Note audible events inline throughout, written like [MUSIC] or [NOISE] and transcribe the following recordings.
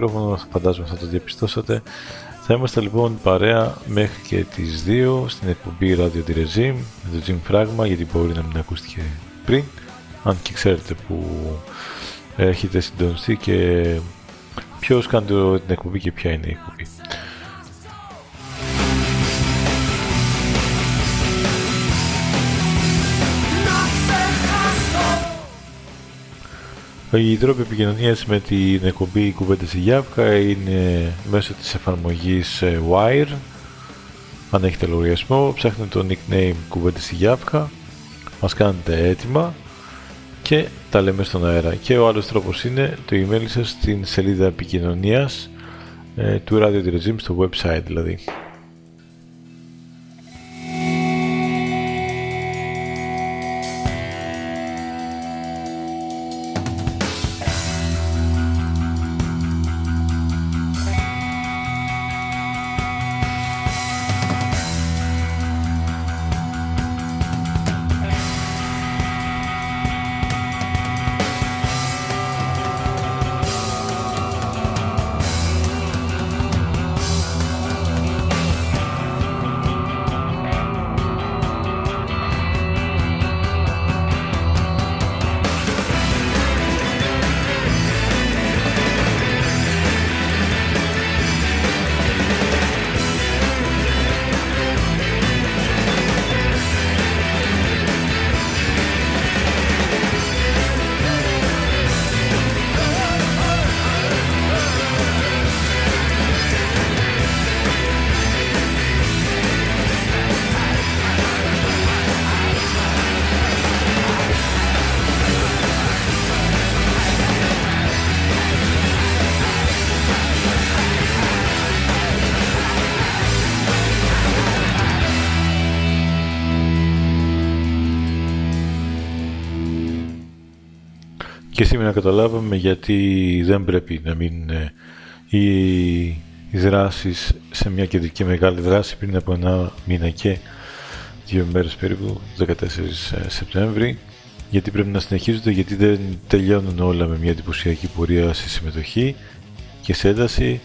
Μικρόφωνο, φαντάζομαι θα το διαπιστώσατε. Θα είμαστε λοιπόν παρέα μέχρι και τις 2 στην εκπομπή Radio Di Regime με το Jim Fragma γιατί μπορεί να μην ακούστηκε πριν αν και ξέρετε που έχετε συντονιστεί και ποιος κάνει την εκπομπή και ποια είναι η εκπομπή. Η τρόποι επικοινωνίας με την εκπομπή Κουβέντα στη Γιάβκα είναι μέσω της εφαρμογής ε, Wire. Αν έχετε λογαριασμό, ψάχνετε το nickname Κουβέντα στη Γιάβκα, μας κάνετε έτοιμα και τα λέμε στον αέρα. Και ο άλλος τρόπος είναι το email σας στην σελίδα επικοινωνίας ε, του Radio Regime στο website δηλαδή. Και σήμερα καταλάβαμε γιατί δεν πρέπει να μείνουν ε, οι, οι δράσεις σε μια κεντρική μεγάλη δράση πριν από ένα μήνα και δύο μέρες περίπου, 14 ε, Σεπτέμβρη γιατί πρέπει να συνεχίζονται, γιατί δεν τελειώνουν όλα με μια εντυπωσιακή πορεία σε συμμετοχή και σε ένταση.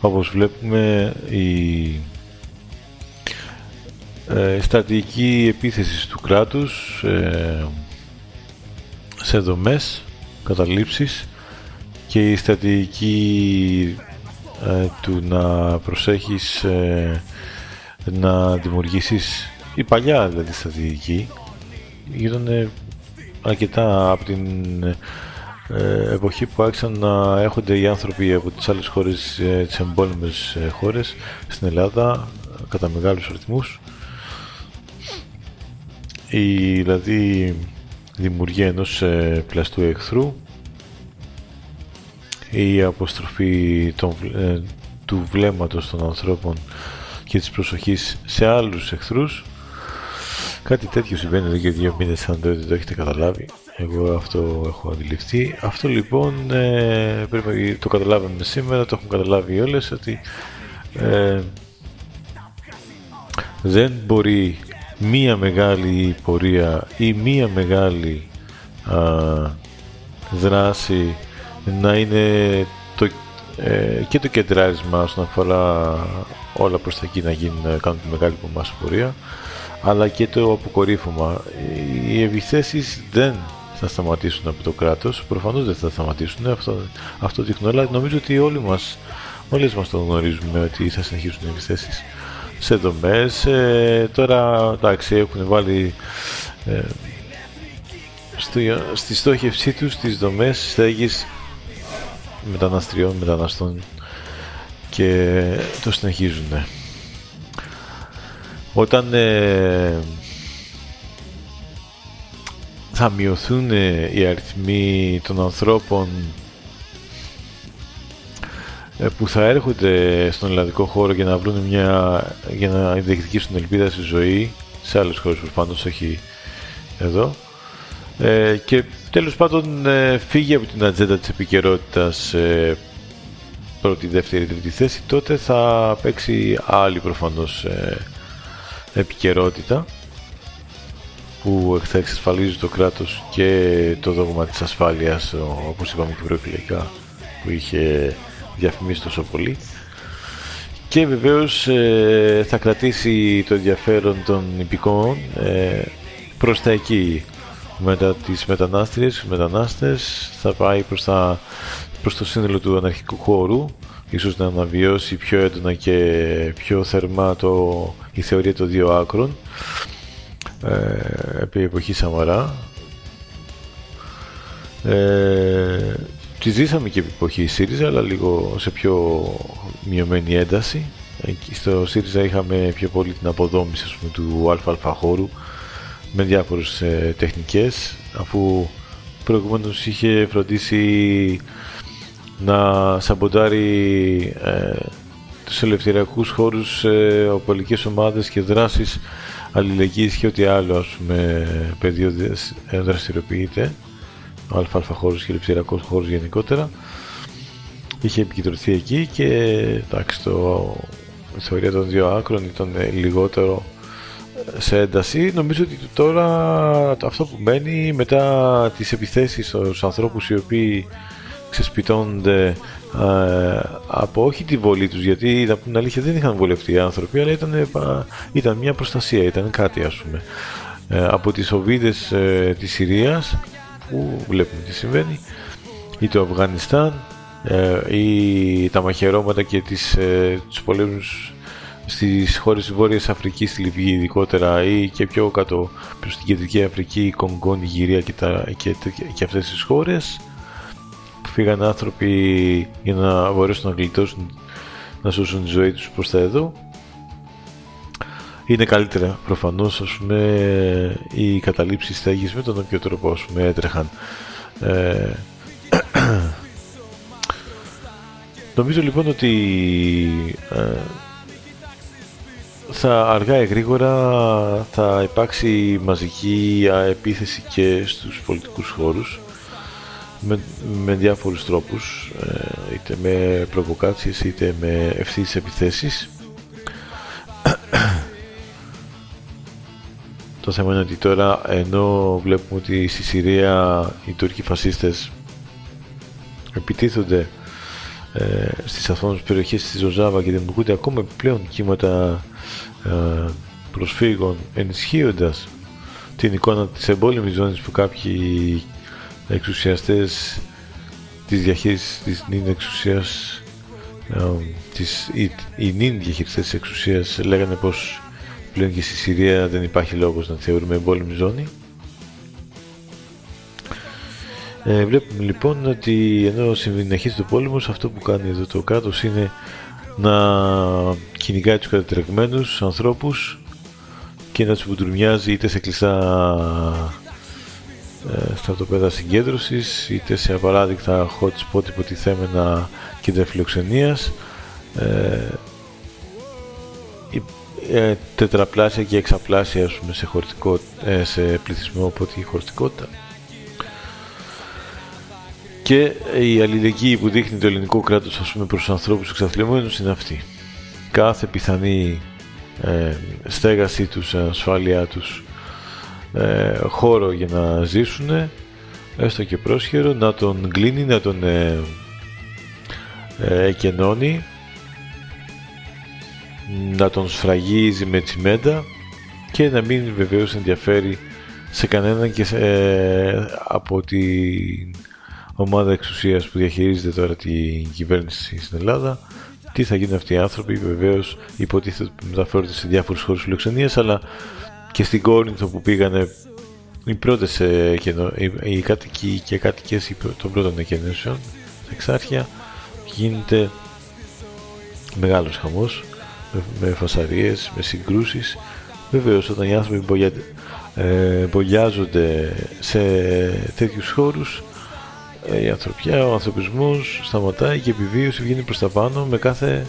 Όπως βλέπουμε, η ε, στρατηγική επίθεση του κράτους ε, σε δομές, καταλήψεις και η στρατηγική ε, του να προσέχεις ε, να δημιουργήσεις η παλιά δηλαδή στρατηγική γινόταν αρκετά από την ε, εποχή που άρχισαν να έχονται οι άνθρωποι από τις άλλες χώρες, ε, τις εμπόλεμες ε, χώρες στην Ελλάδα κατά μεγάλους αριθμούς. Η δηλαδή δημιουργία ενός πλαστού εχθρού. Η αποστροφή των, του βλέμματος των ανθρώπων και της προσοχής σε άλλους εχθρούς. Κάτι τέτοιο συμβαίνει εδώ και δύο μήνες αν δεν το έχετε καταλάβει. Εγώ αυτό έχω αντιληφθεί. Αυτό λοιπόν ε, πρέπει το καταλάβαμε σήμερα, το έχουν καταλάβει όλες ότι ε, δεν μπορεί μία μεγάλη πορεία ή μία μεγάλη δράση να είναι το, ε, και το κεντράρισμα όσον αφορά όλα προς τα εκεί να γίνουν, να κάνουν τη μεγάλη πορεία αλλά και το αποκορύφωμα. Οι επιθέσεις δεν θα σταματήσουν από το κράτος. Προφανώς δεν θα σταματήσουν, αυτό, αυτό δείχνω, αλλά νομίζω ότι όλοι μας, όλες μας το γνωρίζουμε ότι θα συνεχίσουν οι επιθέσεις σε δομές. Ε, τώρα, εντάξει, έχουν βάλει ε, στο, στη στόχευσή τους τις δομές στέγης μεταναστριών, μεταναστών και το συνεχίζουν. Όταν ε, θα μειωθούν ε, οι αριθμοί των ανθρώπων ε, που θα έρχονται στον ελλαδικό χώρο για να βρουν μια, για να διεκδικήσουν ελπίδα στη ζωή σε άλλες χώρες προφανώς όχι εδώ. Ε, και τέλος πάντων ε, φύγει από την ατζέντα της επικαιρότητας ε, πρώτη, δεύτερη, τρίτη θέση τότε θα παίξει άλλη προφανώς ε, επικαιρότητα που θα εξασφαλίζει το κράτος και το δόγμα της ασφάλειας, όπως είπαμε και προεκλογικά, που είχε διαφημίσει τόσο πολύ. Και βεβαίως ε, θα κρατήσει το ενδιαφέρον των υπηκών ε, προς τα εκεί. Μετά τις μετανάστριες, μετανάστες, θα πάει προς, τα, προς το σύνολο του αναρχικού χώρου, ίσως να αναβιώσει πιο έντονα και πιο θερμά το, η θεωρία των δύο άκρων ε, επί εποχής Σαμαρά. Ε, τη ζήσαμε και επί εποχή ΣΥΡΙΖΑ, αλλά λίγο σε πιο μειωμένη ένταση. Στο ΣΥΡΙΖΑ είχαμε πιο πολύ την αποδόμηση ας πούμε, του ΑΑ χώρου με διάφορες ε, τεχνικές, αφού προηγουμένως είχε φροντίσει να σαμποντάρει ε, τους ελευθεριακούς χώρους, ε, οπολικές ομάδες και δράσεις αλληλεγγύης και ό,τι άλλο ας πούμε πεδίο δραστηριοποιείται ο ΑΑ χώρος και λειψηρακός χώρος γενικότερα. Είχε επικεντρωθεί εκεί και εντάξει το η θεωρία των δύο άκρων ήταν λιγότερο σε ένταση. Νομίζω ότι τώρα αυτό που μένει μετά τις επιθέσεις στους ανθρώπους οι οποίοι ξεσπιτώνονται ε, από όχι τη βολή τους γιατί να πούμε αλήθεια δεν είχαν βολευτεί οι άνθρωποι αλλά ήταν, ε, ήταν μια προστασία, ήταν κάτι ας πούμε. Ε, από τις οβίδες ε, της Συρίας που βλέπουμε τι συμβαίνει ή το Αφγανιστάν ή τα μαχαιρώματα και τις, τους πολέμους στις χώρες της Βόρειας Αφρικής, στη Λιβύη ειδικότερα ή και πιο κάτω προς την Κεντρική Αφρική, Κονγκό, Νιγηρία και, τα, και, και αυτές τις χώρες φύγαν άνθρωποι για να μπορέσουν να γλιτώσουν, να σώσουν τη ζωή τους προς τα εδώ. Είναι καλύτερα προφανώς ας πούμε οι καταλήψεις στέγης με τον οποίο τρόπο ας πούμε έτρεχαν. Ε, [CLEARS THROAT] νομίζω λοιπόν ότι ε, θα αργά ή γρήγορα θα υπάρξει μαζική επίθεση και στους πολιτικούς χώρους με, με διάφορους τρόπους ε, είτε με προβοκάτσιες είτε με ευθύς επιθέσεις το θέμα είναι ότι τώρα ενώ βλέπουμε ότι στη Συρία οι Τούρκοι φασίστες επιτίθονται ε, στις αυτόνομες περιοχές της Ζωζάβα και δημιουργούνται ακόμα πλέον κύματα ε, προσφύγων ενισχύοντας την εικόνα της εμπόλεμης ζώνης που κάποιοι εξουσιαστές της διαχείρισης της νυν εξουσίας ε, της, οι, οι νυν διαχειριστές της εξουσίας λέγανε πως πλέον και στη Συρία δεν υπάρχει λόγος να θεωρούμε εμπόλεμη ζώνη. Ε, βλέπουμε λοιπόν ότι ενώ συνεχίζει το πόλεμο αυτό που κάνει εδώ το κράτος είναι να κυνηγάει τους κατατρεγμένους ανθρώπους και να τους βουτουρμιάζει είτε σε κλειστά ε, στρατοπέδα συγκέντρωσης είτε σε απαράδεικτα hot spot υποτιθέμενα κέντρα φιλοξενίας. Ε, ε, τετραπλάσια και εξαπλάσια πούμε, σε, χωρητικό, ε, σε πληθυσμό από τη χωρητικότητα και η αλληλεγγύη που δείχνει το ελληνικό κράτος ας πούμε, προς τους ανθρώπους εξαθλιωμένους είναι αυτή. Κάθε πιθανή ε, στέγασή τους, ασφάλειά τους, ε, χώρο για να ζήσουν, έστω και πρόσχερο, να τον κλείνει, να τον ε, ε, εκενώνει, να τον σφραγίζει με τσιμέντα και να μην βεβαίως ενδιαφέρει σε κανέναν και ε, από την ομάδα εξουσίας που διαχειρίζεται τώρα την κυβέρνηση στην Ελλάδα. Τι θα γίνουν αυτοί οι άνθρωποι, βεβαίως υποτίθεται ότι μεταφέρονται σε διάφορους χώρους φιλοξενίας, αλλά και στην Κόρινθο που πήγανε οι πρώτες οι κάτοικοι και κάτοικες των πρώτων εκενέσεων, εξάρχεια, γίνεται μεγάλος χαμός με φασαρίες, με συγκρούσεις. Βεβαίως όταν οι άνθρωποι ε, μπογιάζονται σε τέτοιους χώρους ε, η ανθρωπιά, ο ανθρωπισμός σταματάει και η επιβίωση βγαίνει προς τα πάνω με κάθε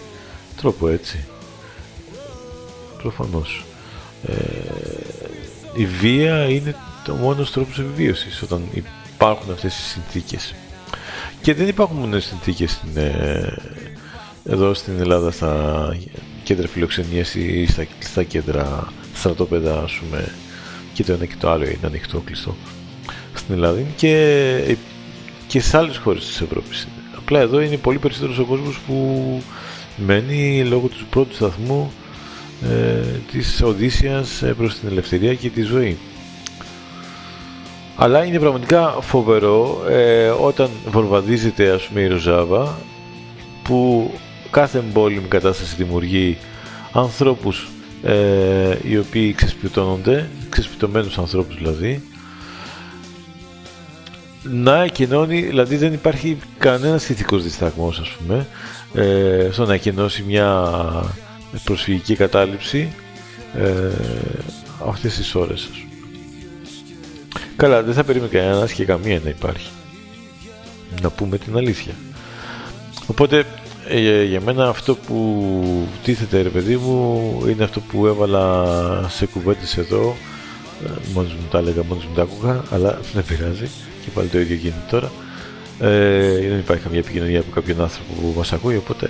τρόπο έτσι. Προφανώς. Ε, η βία είναι το μόνος τρόπος επιβίωσης όταν υπάρχουν αυτές οι συνθήκες. Και δεν υπάρχουν μόνο συνθήκες στην, ε, εδώ στην Ελλάδα στα κέντρα φιλοξενίας ή στα, στα κέντρα στρατόπεδα ας πούμε και το ένα και το άλλο είναι ανοιχτό κλειστό στην Ελλάδα και και σε άλλες χώρες της Ευρώπης. Απλά εδώ είναι πολύ περισσότερος ο κόσμος που μένει λόγω του πρώτου σταθμού ε, της Οδύσσιας ε, προς την ελευθερία και τη ζωή. Αλλά είναι πραγματικά φοβερό ε, όταν βορβαδίζεται ας πούμε η Ροζάβα που κάθε εμπόλεμη κατάσταση δημιουργεί ανθρώπους ε, οι οποίοι ξεσπιτώνονται, ξεσπιτωμένους ανθρώπους δηλαδή να εκενώνει, δηλαδή δεν υπάρχει κανένας ηθικός δισταγμός, ας πούμε, ε, στο να εκενώσει μια προσφυγική κατάληψη ε, αυτές τις ώρες. Καλά, δεν θα περίμενε κανένας και καμία να υπάρχει. Να πούμε την αλήθεια. Οπότε ε, για μένα αυτό που τίθεται ρε παιδί μου είναι αυτό που έβαλα σε κουβέντες εδώ ε, μόνος μου τα έλεγα, μόνος μου τα άκουγα αλλά δεν πειράζει και πάλι το ίδιο γίνεται τώρα. Ε, δεν υπάρχει καμία επικοινωνία από κάποιον άνθρωπο που μας ακούει, οπότε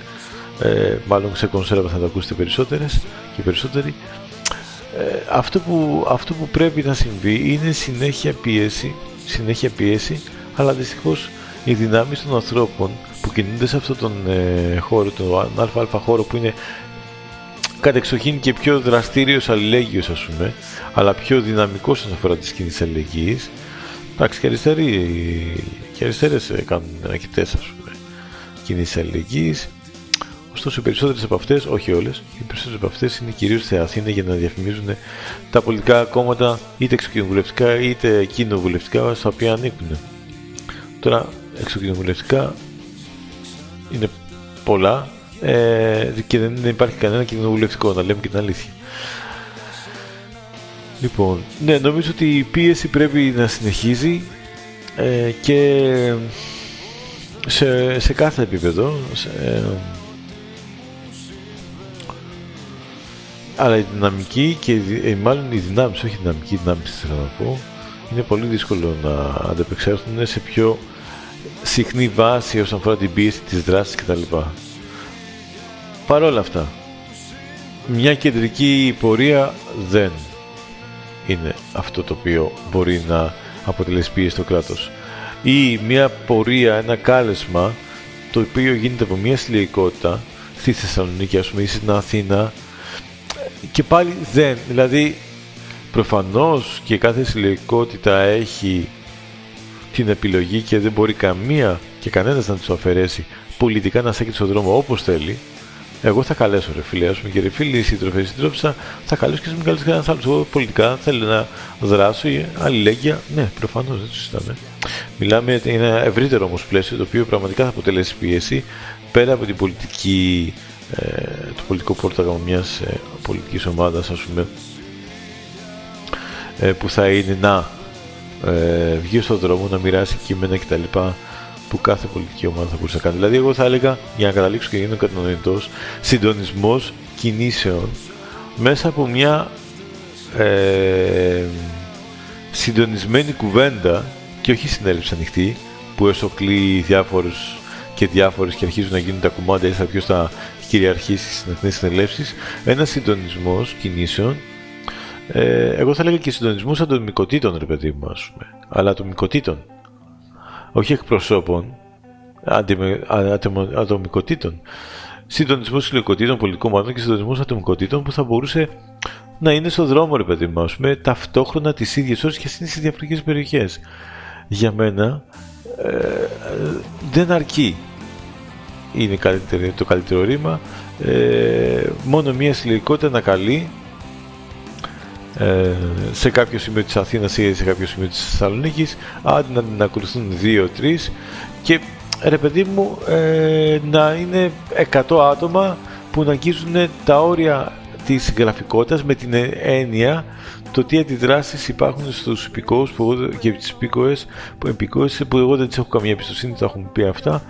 ε, μάλλον σε κονσέρβα θα τα ακούσετε περισσότερες και περισσότεροι. Ε, αυτό, που, αυτό που πρέπει να συμβεί είναι συνέχεια πίεση, συνέχεια πίεση, αλλά δυστυχώς οι δυνάμεις των ανθρώπων που κινούνται σε αυτόν τον ε, χώρο, τον ΑΑ χώρο που είναι κατεξοχήν και πιο δραστήριος αλληλέγγυος ας πούμε, αλλά πιο δυναμικός όσον αφορά τις κινήσεις αλληλεγγύης, Εντάξει, και αριστεροί και αριστερές ε, κάνουν ανακοιτές, ας πούμε, κινήσεις αλληλεγγύης. Ωστόσο, οι περισσότερες από αυτές, όχι όλες, οι περισσότερες από αυτές είναι κυρίως σε Αθήνα για να διαφημίζουν τα πολιτικά κόμματα, είτε εξοκοινοβουλευτικά είτε κοινοβουλευτικά, στα οποία ανήκουν. Τώρα, εξοκοινοβουλευτικά είναι πολλά ε, και δεν υπάρχει κανένα κοινοβουλευτικό, να λέμε και την αλήθεια. Λοιπόν, ναι, νομίζω ότι η πίεση πρέπει να συνεχίζει ε, και σε, σε κάθε επίπεδο. Σε, αλλά η δυναμική και ε, μάλλον οι δυνάμεις, όχι η δυναμική, η δυνάμεις θέλω να πω, είναι πολύ δύσκολο να αντεπεξέλθουν σε πιο συχνή βάση όσον αφορά την πίεση της δράσης κτλ. Παρ' όλα αυτά, μια κεντρική πορεία δεν είναι αυτό το οποίο μπορεί να αποτελέσει πίεση στο κράτος. Ή μια πορεία, ένα κάλεσμα το οποίο γίνεται από μια συλλογικότητα στη Θεσσαλονίκη ας πούμε ή στην Αθήνα και πάλι δεν. Δηλαδή, προφανώς και κάθε συλλογικότητα έχει την επιλογή και δεν μπορεί καμία και κανένας να τους αφαιρέσει πολιτικά να στέκει στον δρόμο όπως θέλει. Εγώ θα καλέσω ρε φίλε, ας πούμε και ρε φίλοι, σύντροφε, σύντροφα, θα καλέσω και σε μην καλέσει κανένας άλλος. Εγώ πολιτικά θέλω να δράσω ή αλληλέγγυα. Ναι, προφανώς δεν το συζητάμε. Μιλάμε για ένα ευρύτερο όμως πλαίσιο το οποίο πραγματικά θα αποτελέσει πίεση πέρα από την πολιτική, ε, το πολιτικό πόρταγμα μιας ε, πολιτικής ομάδας, ας πούμε, ε, που θα είναι να ε, βγει στον δρόμο, να μοιράσει κείμενα κτλ. που κάθε πολιτική ομάδα θα μπορούσε να κάνει. Δηλαδή, εγώ θα έλεγα, για να καταλήξω και γίνω κατανοητός, συντονισμός κινήσεων μέσα από μια ε, συντονισμένη κουβέντα και όχι συνέλευση ανοιχτή που εσωκλεί διάφορους και διάφορες και αρχίζουν να γίνουν τα κουμάντα ή θα ποιος θα κυριαρχήσει στις εθνικές συνελεύσεις ένα συντονισμός κινήσεων ε, εγώ θα έλεγα και συντονισμούς ατομικοτήτων ρε παιδί μου ας πούμε αλλά ατομικοτήτων όχι εκπροσώπων ατομικοτήτων συντονισμό συλλογικοτήτων πολιτικών ομάδων και συντονισμό ατομικοτήτων που θα μπορούσε να είναι στο δρόμο, ρε παιδί μου, πούμε, ταυτόχρονα τις ίδιες ώρες και στις διαφορετικές περιοχές. Για μένα ε, δεν αρκεί. Είναι το καλύτερο ρήμα. Ε, μόνο μία συλλογικότητα να καλεί ε, σε κάποιο σημείο της Αθήνας ή σε κάποιο σημείο της Θεσσαλονίκης άντε να την ακολουθούν δύο-τρεις και ρε παιδί μου ε, να είναι 100 άτομα που να αγγίζουν τα όρια της γραφικότητας με την έννοια το τι αντιδράσεις υπάρχουν στους υπηκόους που και τις υπηκόες που, που εγώ δεν τις έχω καμία εμπιστοσύνη, τα έχουμε πει αυτά.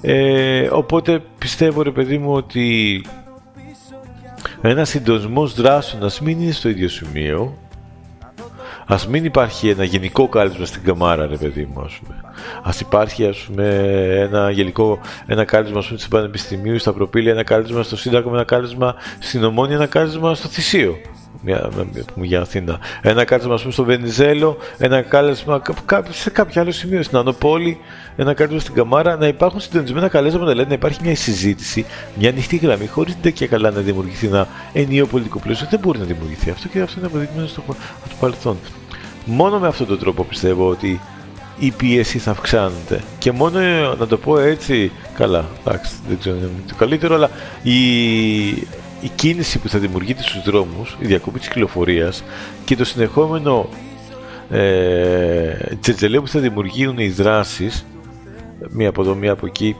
Ε, οπότε πιστεύω ρε παιδί μου ότι ένα συντονισμός δράσεων να μην είναι στο ίδιο σημείο Α μην υπάρχει ένα γενικό κάλεσμα στην καμάρα, ρε παιδί μου, ας πούμε. Ας υπάρχει, ας πούμε, ένα γενικό, ένα κάλεσμα, ας πούμε, στην Πανεπιστημίου, στα προπήλαια, ένα κάλεσμα στο Σύνταγμα, ένα κάλεσμα στην Ομόνια, ένα κάλεσμα στο Θησίο. Μια, για Αθήνα. Ένα κάλεσμα, ας πούμε, στο Βενιζέλο, ένα κάλεσμα σε κάποιο άλλο σημείο, στην Ανοπόλη, ένα κάλεσμα στην Καμάρα, να υπάρχουν συντονισμένα καλέσματα, δηλαδή να υπάρχει μια συζήτηση, μια ανοιχτή γραμμή, χωρίς την και καλά να δημιουργηθεί ένα ενίο πολιτικό πλαίσιο. Δεν μπορεί να δημιουργηθεί αυτό και αυτό είναι αποδεικμένο στο, το παρελθόν. Μόνο με αυτόν τον τρόπο πιστεύω ότι η πίεση θα αυξάνεται. Και μόνο να το πω έτσι, καλά, εντάξει, δεν ξέρω αν είναι το καλύτερο, αλλά η, η κίνηση που θα δημιουργείται στους δρόμους, η διακοπή της κυκλοφορίας και το συνεχόμενο ε, τζετζελέ που θα δημιουργούν οι δράσεις, μία από εδώ, μία από εκεί,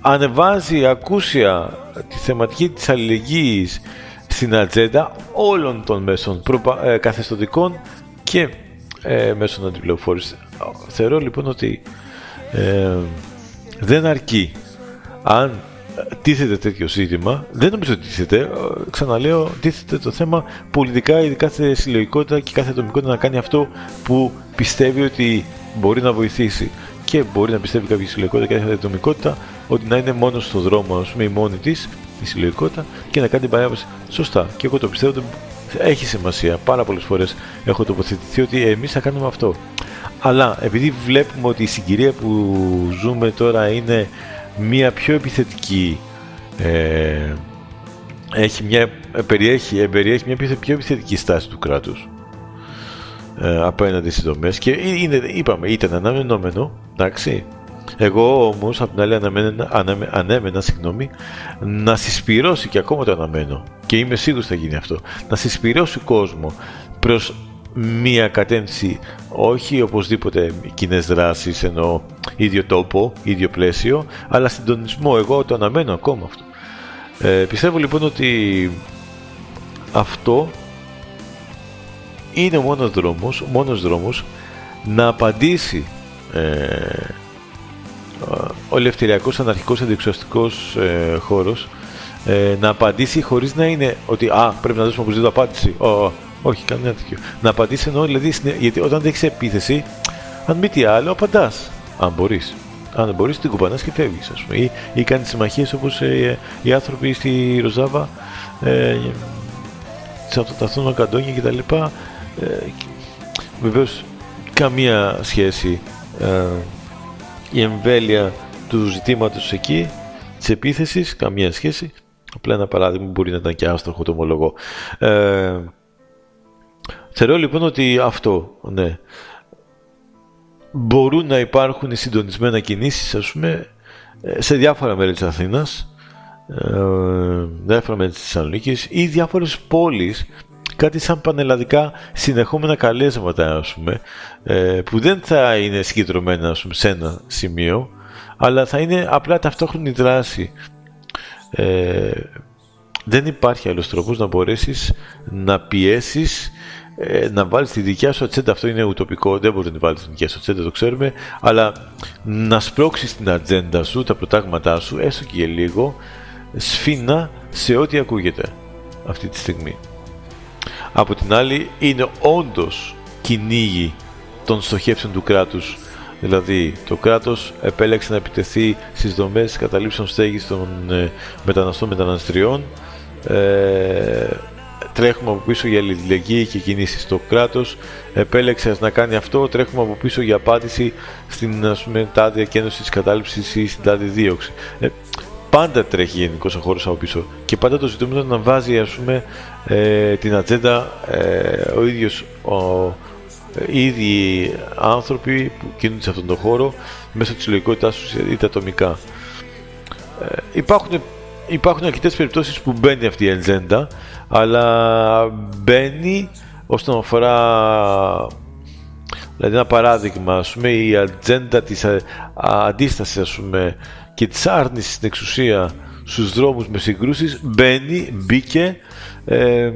ανεβάζει ακούσια τη θεματική της αλληλεγγύης στην ατζέντα όλων των μέσων προπα, ε, καθεστωτικών και ε, μέσω αντιπληροφόρησης. Θεωρώ λοιπόν ότι ε, δεν αρκεί αν τίθεται τέτοιο ζήτημα, δεν νομίζω ότι τίθεται, ε, ξαναλέω, τίθεται το θέμα πολιτικά η κάθε συλλογικότητα και κάθε ατομικότητα να κάνει αυτό που πιστεύει ότι μπορεί να βοηθήσει και μπορεί να πιστεύει κάποια συλλογικότητα και κάθε ατομικότητα ότι να είναι μόνος στο δρόμο, ας πούμε, η μόνη της, η συλλογικότητα και να κάνει την παρέμβαση σωστά. Και εγώ το πιστεύω έχει σημασία. Πάρα πολλές φορές έχω τοποθετηθεί ότι εμείς θα κάνουμε αυτό. Αλλά επειδή βλέπουμε ότι η συγκυρία που ζούμε τώρα είναι μια πιο επιθετική ε, έχει μια, περιέχει, περιέχει μια πιο επιθετική στάση του κράτους ε, απέναντι στις δομές και είναι, είπαμε ήταν αναμενόμενο εντάξει εγώ όμως, από την άλλη, ανέμενα, ανέμενα συγγνώμη, να συσπυρώσει και ακόμα το αναμένω. Και είμαι σίγουρος θα γίνει αυτό. Να συσπυρώσει κόσμο προς μία κατεύθυνση, όχι οπωσδήποτε κοινές δράσεις ενώ ίδιο τόπο, ίδιο πλαίσιο, αλλά συντονισμό. Εγώ το αναμένω ακόμα αυτό. Ε, πιστεύω λοιπόν ότι αυτό είναι ο μόνος δρόμος, μόνος δρόμος να απαντήσει ε, ο ελευθεριακός αναρχικός αντιεξωστικός ε, χώρος ε, να απαντήσει χωρίς να είναι ότι α, πρέπει να δώσουμε οπωσδήποτε απάντηση. Ο, όχι, κανένα τέτοιο. Να απαντήσει ενώ δηλαδή, γιατί όταν δεν έχεις επίθεση, αν μη τι άλλο, απαντάς. Αν μπορείς. Αν μπορείς, την κουπανά και φεύγεις, ας πούμε. Ή, ή κάνεις συμμαχίες όπως ε, οι άνθρωποι στη Ροζάβα, ε, σε αυτοταθούν καντόνια κτλ. Ε, Βεβαίως, καμία σχέση ε, η εμβέλεια του ζητήματος εκεί, της επίθεσης, καμία σχέση, Απλά ένα παράδειγμα μπορεί να ήταν και άστοχο το ομολογώ. Ε, θεωρώ λοιπόν ότι αυτό, ναι, μπορούν να υπάρχουν συντονισμένα κινήσεις, ας πούμε, σε διάφορα μέρη της Αθήνας, ε, διάφορα μέρη της Θεσσαλονίκης ή διάφορες πόλεις κάτι σαν πανελλαδικά συνεχόμενα καλέσματα ας πούμε, ε, που δεν θα είναι συγκεντρωμένα ας πούμε, σε ένα σημείο αλλά θα είναι απλά ταυτόχρονη δράση. Ε, δεν υπάρχει άλλος τρόπος να μπορέσεις να πιέσεις ε, να βάλεις τη δικιά σου ατζέντα, αυτό είναι ουτοπικό, δεν μπορεί να βάλεις τη δικιά σου ατζέντα, το ξέρουμε, αλλά να σπρώξεις την ατζέντα σου, τα προτάγματά σου, έστω και για λίγο, σφίνα σε ό,τι ακούγεται αυτή τη στιγμή. Από την άλλη, είναι όντως κυνήγι των στοχεύσεων του κράτους Δηλαδή, το κράτος επέλεξε να επιτεθεί στις δομές καταλήψεων στέγης των ε, μεταναστών μεταναστριών. Ε, τρέχουμε από πίσω για αλληλεγγύη και κινήσεις. Το κράτος επέλεξες να κάνει αυτό, τρέχουμε από πίσω για απάντηση στην ας πούμε, τάδια κένωση της κατάληψης ή στην τάδια δίωξη. Ε, πάντα τρέχει γενικώ ο χώρος από πίσω και πάντα το ζητούμενο να βάζει ας πούμε, ε, την ατζέντα ε, ο ίδιος ο, οι ίδιοι άνθρωποι που κινούνται σε αυτόν τον χώρο μέσω της λογικότητάς τους είτε ατομικά. Ε, υπάρχουν, υπάρχουν αρκετές περιπτώσεις που μπαίνει αυτή η ατζέντα αλλά μπαίνει όσον αφορά δηλαδή ένα παράδειγμα ας πούμε, η ατζέντα της αντίστασης ας πούμε, και της άρνησης στην εξουσία στους δρόμους με συγκρούσεις μπαίνει, μπήκε ε,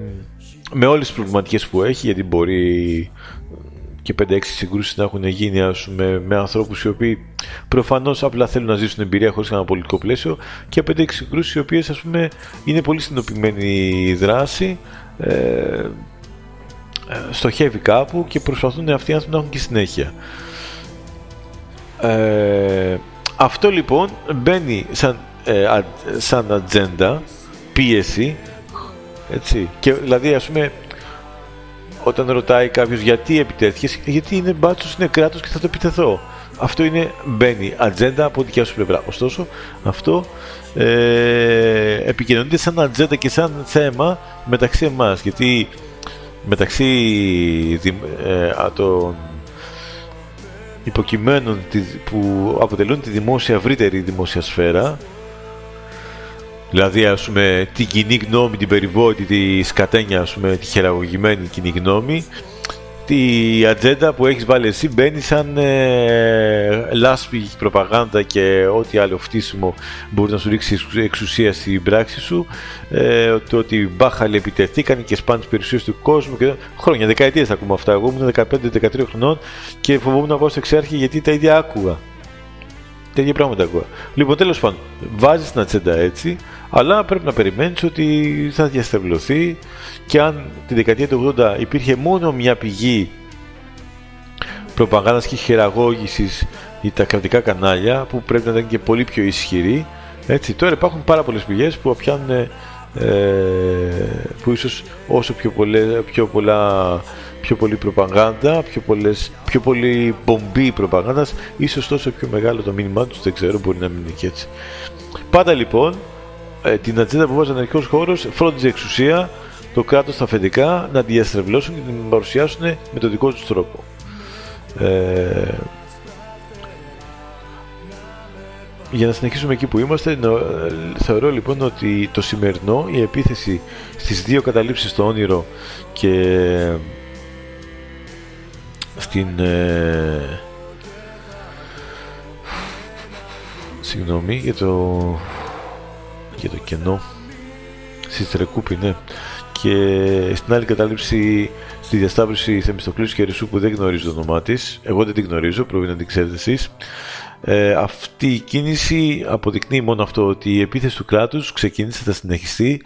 με όλες τις προβληματικές που έχει γιατί μπορεί και 5-6 συγκρούσεις να έχουν γίνει ας πούμε, με ανθρώπους οι οποίοι προφανώς απλά θέλουν να ζήσουν εμπειρία χωρίς ένα πολιτικό πλαίσιο και 5-6 συγκρούσεις οι οποίες ας πούμε, είναι πολύ συνοπημένη η δράση ε, ε, στοχεύει κάπου και προσπαθούν αυτοί να έχουν και συνέχεια. Ε, αυτό λοιπόν μπαίνει σαν, ε, σαν ατζέντα, πίεση, έτσι, και δηλαδή ας πούμε όταν ρωτάει κάποιος γιατί επιτέθηκες, γιατί είναι μπάτσος, είναι κράτος και θα το επιτεθώ. Αυτό είναι, μπαίνει ατζέντα από δικιά σου πλευρά. Ωστόσο, αυτό ε, επικοινωνείται σαν ατζέντα και σαν θέμα μεταξύ εμάς, γιατί μεταξύ ε, των υποκειμένων που αποτελούν τη δημόσια ευρύτερη δημόσια σφαίρα δηλαδή ας πούμε την κοινή γνώμη, την περιβόητη, της σκατένια ας πούμε, τη χειραγωγημένη κοινή γνώμη τη ατζέντα που έχεις βάλει εσύ μπαίνει σαν ε, λάσπη προπαγάνδα και ό,τι άλλο φτύσιμο μπορεί να σου ρίξει εξουσία στην πράξη σου ε, το ότι οι μπάχαλοι επιτεθήκαν και σπάνε τις περιουσίες του κόσμου και χρόνια, δεκαετίες θα ακούμε αυτά εγώ ήμουν 15-13 χρονών και φοβόμουν να πάω στο εξάρχη γιατί τα ίδια άκουγα τέτοια πράγματα ακούω. Λοιπόν, τέλος πάντων, βάζεις την ατζέντα έτσι, αλλά πρέπει να περιμένεις ότι θα διαστρεβλωθεί και αν τη δεκαετία του 80 υπήρχε μόνο μια πηγή προπαγάνδας και χειραγώγησης ή τα κρατικά κανάλια που πρέπει να ήταν και πολύ πιο ισχυρή έτσι, τώρα υπάρχουν πάρα πολλές πηγές που πιάνουν ε, που ίσως όσο πιο, πολλές, πιο πολλά πιο πολύ προπαγάνδα, πιο, πολλές, πιο πολύ μπομπή προπαγάνδας, ίσως τόσο πιο μεγάλο το μήνυμά τους, δεν ξέρω, μπορεί να μην είναι και έτσι. Πάντα λοιπόν, ε, την ατζέντα που βάζει ο αναρχικός χώρος φρόντιζε εξουσία, το κράτος στα αφεντικά να τη διαστρεβλώσουν και την παρουσιάσουν με τον δικό τους τρόπο. Ε, για να συνεχίσουμε εκεί που είμαστε, θεωρώ λοιπόν ότι το σημερινό, η επίθεση στις δύο καταλήψεις στο όνειρο και στην... Ε, συγγνώμη για το... για το κενό. Στη Στρεκούπη, ναι. Και στην άλλη κατάληψη στη διασταύρωση Θεμιστοκλήσου και Ρησού που δεν γνωρίζω το όνομά της. Εγώ δεν την γνωρίζω, πρέπει να την ξέρετε εσείς. Ε, αυτή η κίνηση αποδεικνύει μόνο αυτό ότι η επίθεση του κράτους ξεκίνησε, θα συνεχιστεί.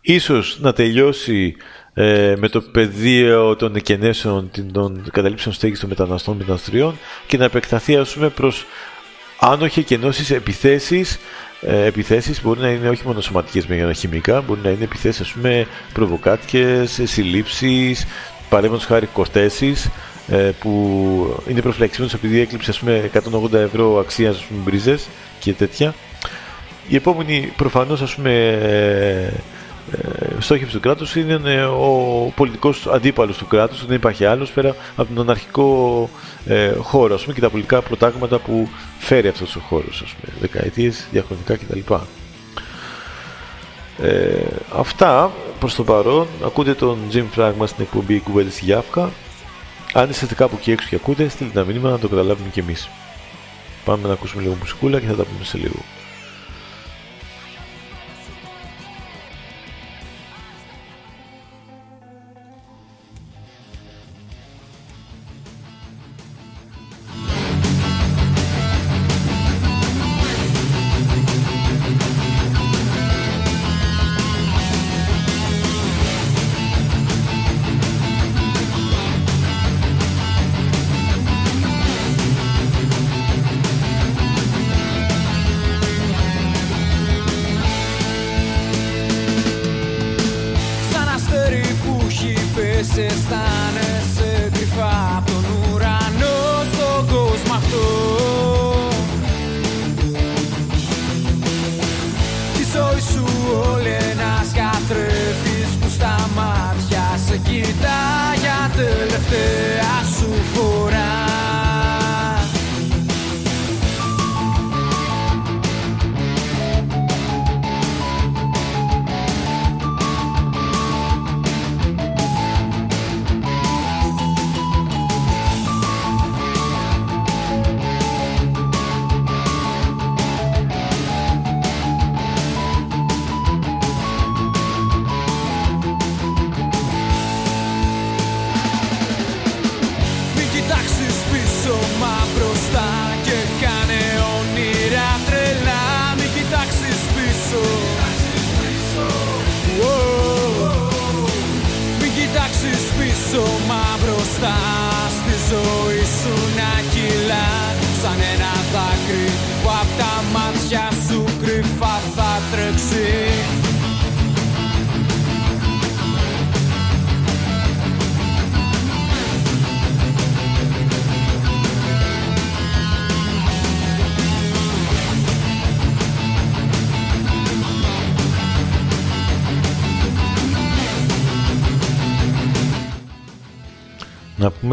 Ίσως να τελειώσει ε, με το πεδίο των εκενέσεων, των καταλήψεων στέγης των μεταναστών μεταναστριών και να επεκταθεί ας πούμε προς αν όχι εκενώσεις επιθέσεις ε, επιθέσεις μπορεί να είναι όχι μόνο σωματικές με χημικά, μπορεί να είναι επιθέσεις ας πούμε προβοκάτικες, συλλήψεις, παρέμβανος χάρη κορτέσεις ε, που είναι προφυλαξισμένος επειδή έκλειψε ας πούμε 180 ευρώ αξίας ας πούμε μπρίζες και τέτοια. Η επόμενη προφανώς ας πούμε ε, στόχευση του κράτους είναι ο πολιτικός αντίπαλος του κράτους, δεν υπάρχει άλλος πέρα από τον αναρχικό ε, χώρο ας πούμε, και τα πολιτικά προτάγματα που φέρει αυτός ο χώρος, ας πούμε, δεκαετίες, διαχρονικά κτλ. Ε, αυτά προς το παρόν. Ακούτε τον Jim Fragma στην εκπομπή κουβέντες στη Γιάφκα. Αν είστε κάπου εκεί έξω και ακούτε, στείλτε ένα μήνυμα να το καταλάβουμε κι εμείς. Πάμε να ακούσουμε λίγο μουσικούλα και θα τα πούμε σε λίγο.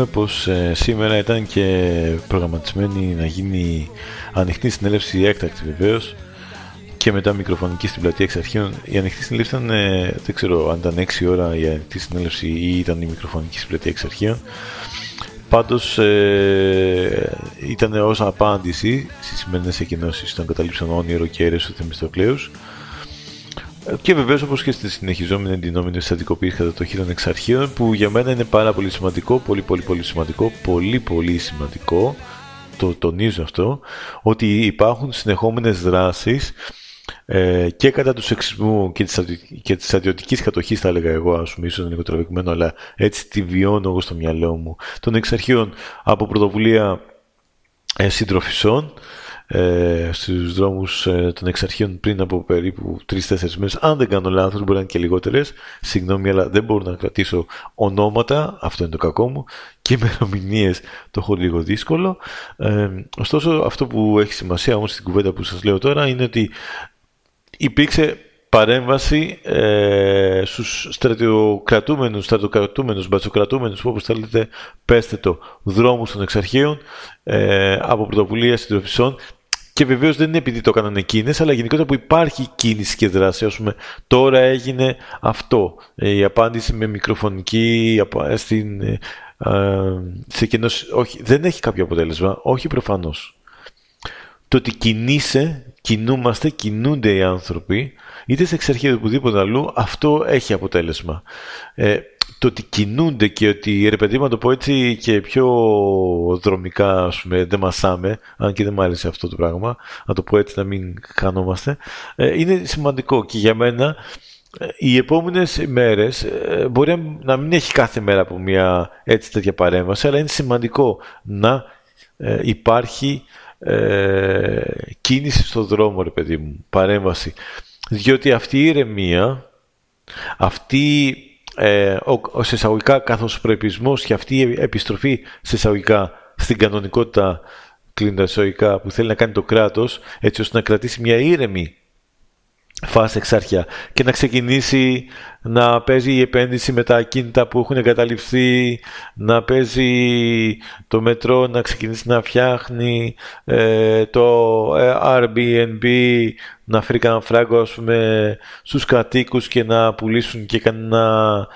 Πούμε πως ε, σήμερα ήταν και προγραμματισμένη να γίνει ανοιχτή συνέλευση έκτακτη βεβαίως και μετά μικροφωνική στην πλατεία εξ αρχείων. Η ανοιχτή συνέλευση ήταν, ε, δεν ξέρω αν ήταν 6 ώρα η ανοιχτή συνέλευση ή ήταν η μικροφωνική στην πλατεία εξ αρχείων. Πάντως ε, ήταν ως απάντηση στις σημερινές εκκοινώσεις των καταλήψεων όνειρο και αίρες του Θεμιστοκλέους και βεβαίως όπως και στη συνεχιζόμενη εντυνόμενη στατικοποίηση κατά το χείρον εξ αρχείων, που για μένα είναι πάρα πολύ σημαντικό, πολύ πολύ πολύ σημαντικό, πολύ πολύ σημαντικό, το τονίζω αυτό, ότι υπάρχουν συνεχόμενες δράσεις ε, και κατά τους σεξισμού και της, και της αδειωτικής κατοχής θα έλεγα εγώ ας πούμε ίσως είναι λίγο αλλά έτσι τη βιώνω εγώ στο μυαλό μου. Των εξαρχείων από πρωτοβουλία ε, συντροφισών ε, στους δρόμους ε, των εξαρχείων πριν από περίπου 3-4 μέρες. Αν δεν κάνω λάθος, μπορεί να είναι και λιγότερες. Συγγνώμη, αλλά δεν μπορώ να κρατήσω ονόματα, αυτό είναι το κακό μου, και ημερομηνίες το έχω λίγο δύσκολο. Ε, ωστόσο, αυτό που έχει σημασία όμως στην κουβέντα που σας λέω τώρα είναι ότι υπήρξε παρέμβαση ε, στους στρατιοκρατούμενους, στρατοκρατούμενους, μπατσοκρατούμενους, όπως θέλετε πέστε το, δρόμους των εξαρχείων ε, από πρωτοβουλία συντροφισών και βεβαίως δεν είναι επειδή το έκαναν εκείνες, αλλά γενικότερα που υπάρχει κίνηση και δράση. Ας πούμε, τώρα έγινε αυτό. Ε, η απάντηση με μικροφωνική ε, στην, ε, σε όχι, δεν έχει κάποιο αποτέλεσμα. Όχι προφανώς. Το ότι κινείσαι, κινούμαστε, κινούνται οι άνθρωποι, είτε σε εξαρχεία είτε οπουδήποτε αλλού, αυτό έχει αποτέλεσμα. Ε, το ότι κινούνται και ότι ρε παιδί μου το πω έτσι και πιο δρομικά ας πούμε, δεν μασάμε, αν και δεν μου άρεσε αυτό το πράγμα, να το πω έτσι να μην χανόμαστε, ε, είναι σημαντικό και για μένα ε, οι επόμενες μέρες ε, μπορεί να μην έχει κάθε μέρα από μια έτσι τέτοια παρέμβαση, αλλά είναι σημαντικό να υπάρχει κίνηση στο δρόμο, ρε παιδί μου, παρέμβαση. Διότι αυτή η ηρεμία, αυτή ε, ο, ο εισαγωγικά καθώς προεπισμός και αυτή η επιστροφή σε εισαγωγικά στην κανονικότητα κλείνοντας εισαγωγικά που θέλει να κάνει το κράτος έτσι ώστε να κρατήσει μια ήρεμη φάση εξάρχεια. Και να ξεκινήσει να παίζει η επένδυση με τα ακίνητα που έχουν εγκαταλειφθεί, να παίζει το μετρό, να ξεκινήσει να φτιάχνει ε, το ε, Airbnb, να φέρει κανένα φράγκο ας πούμε, στους κατοίκους και να πουλήσουν και κανένα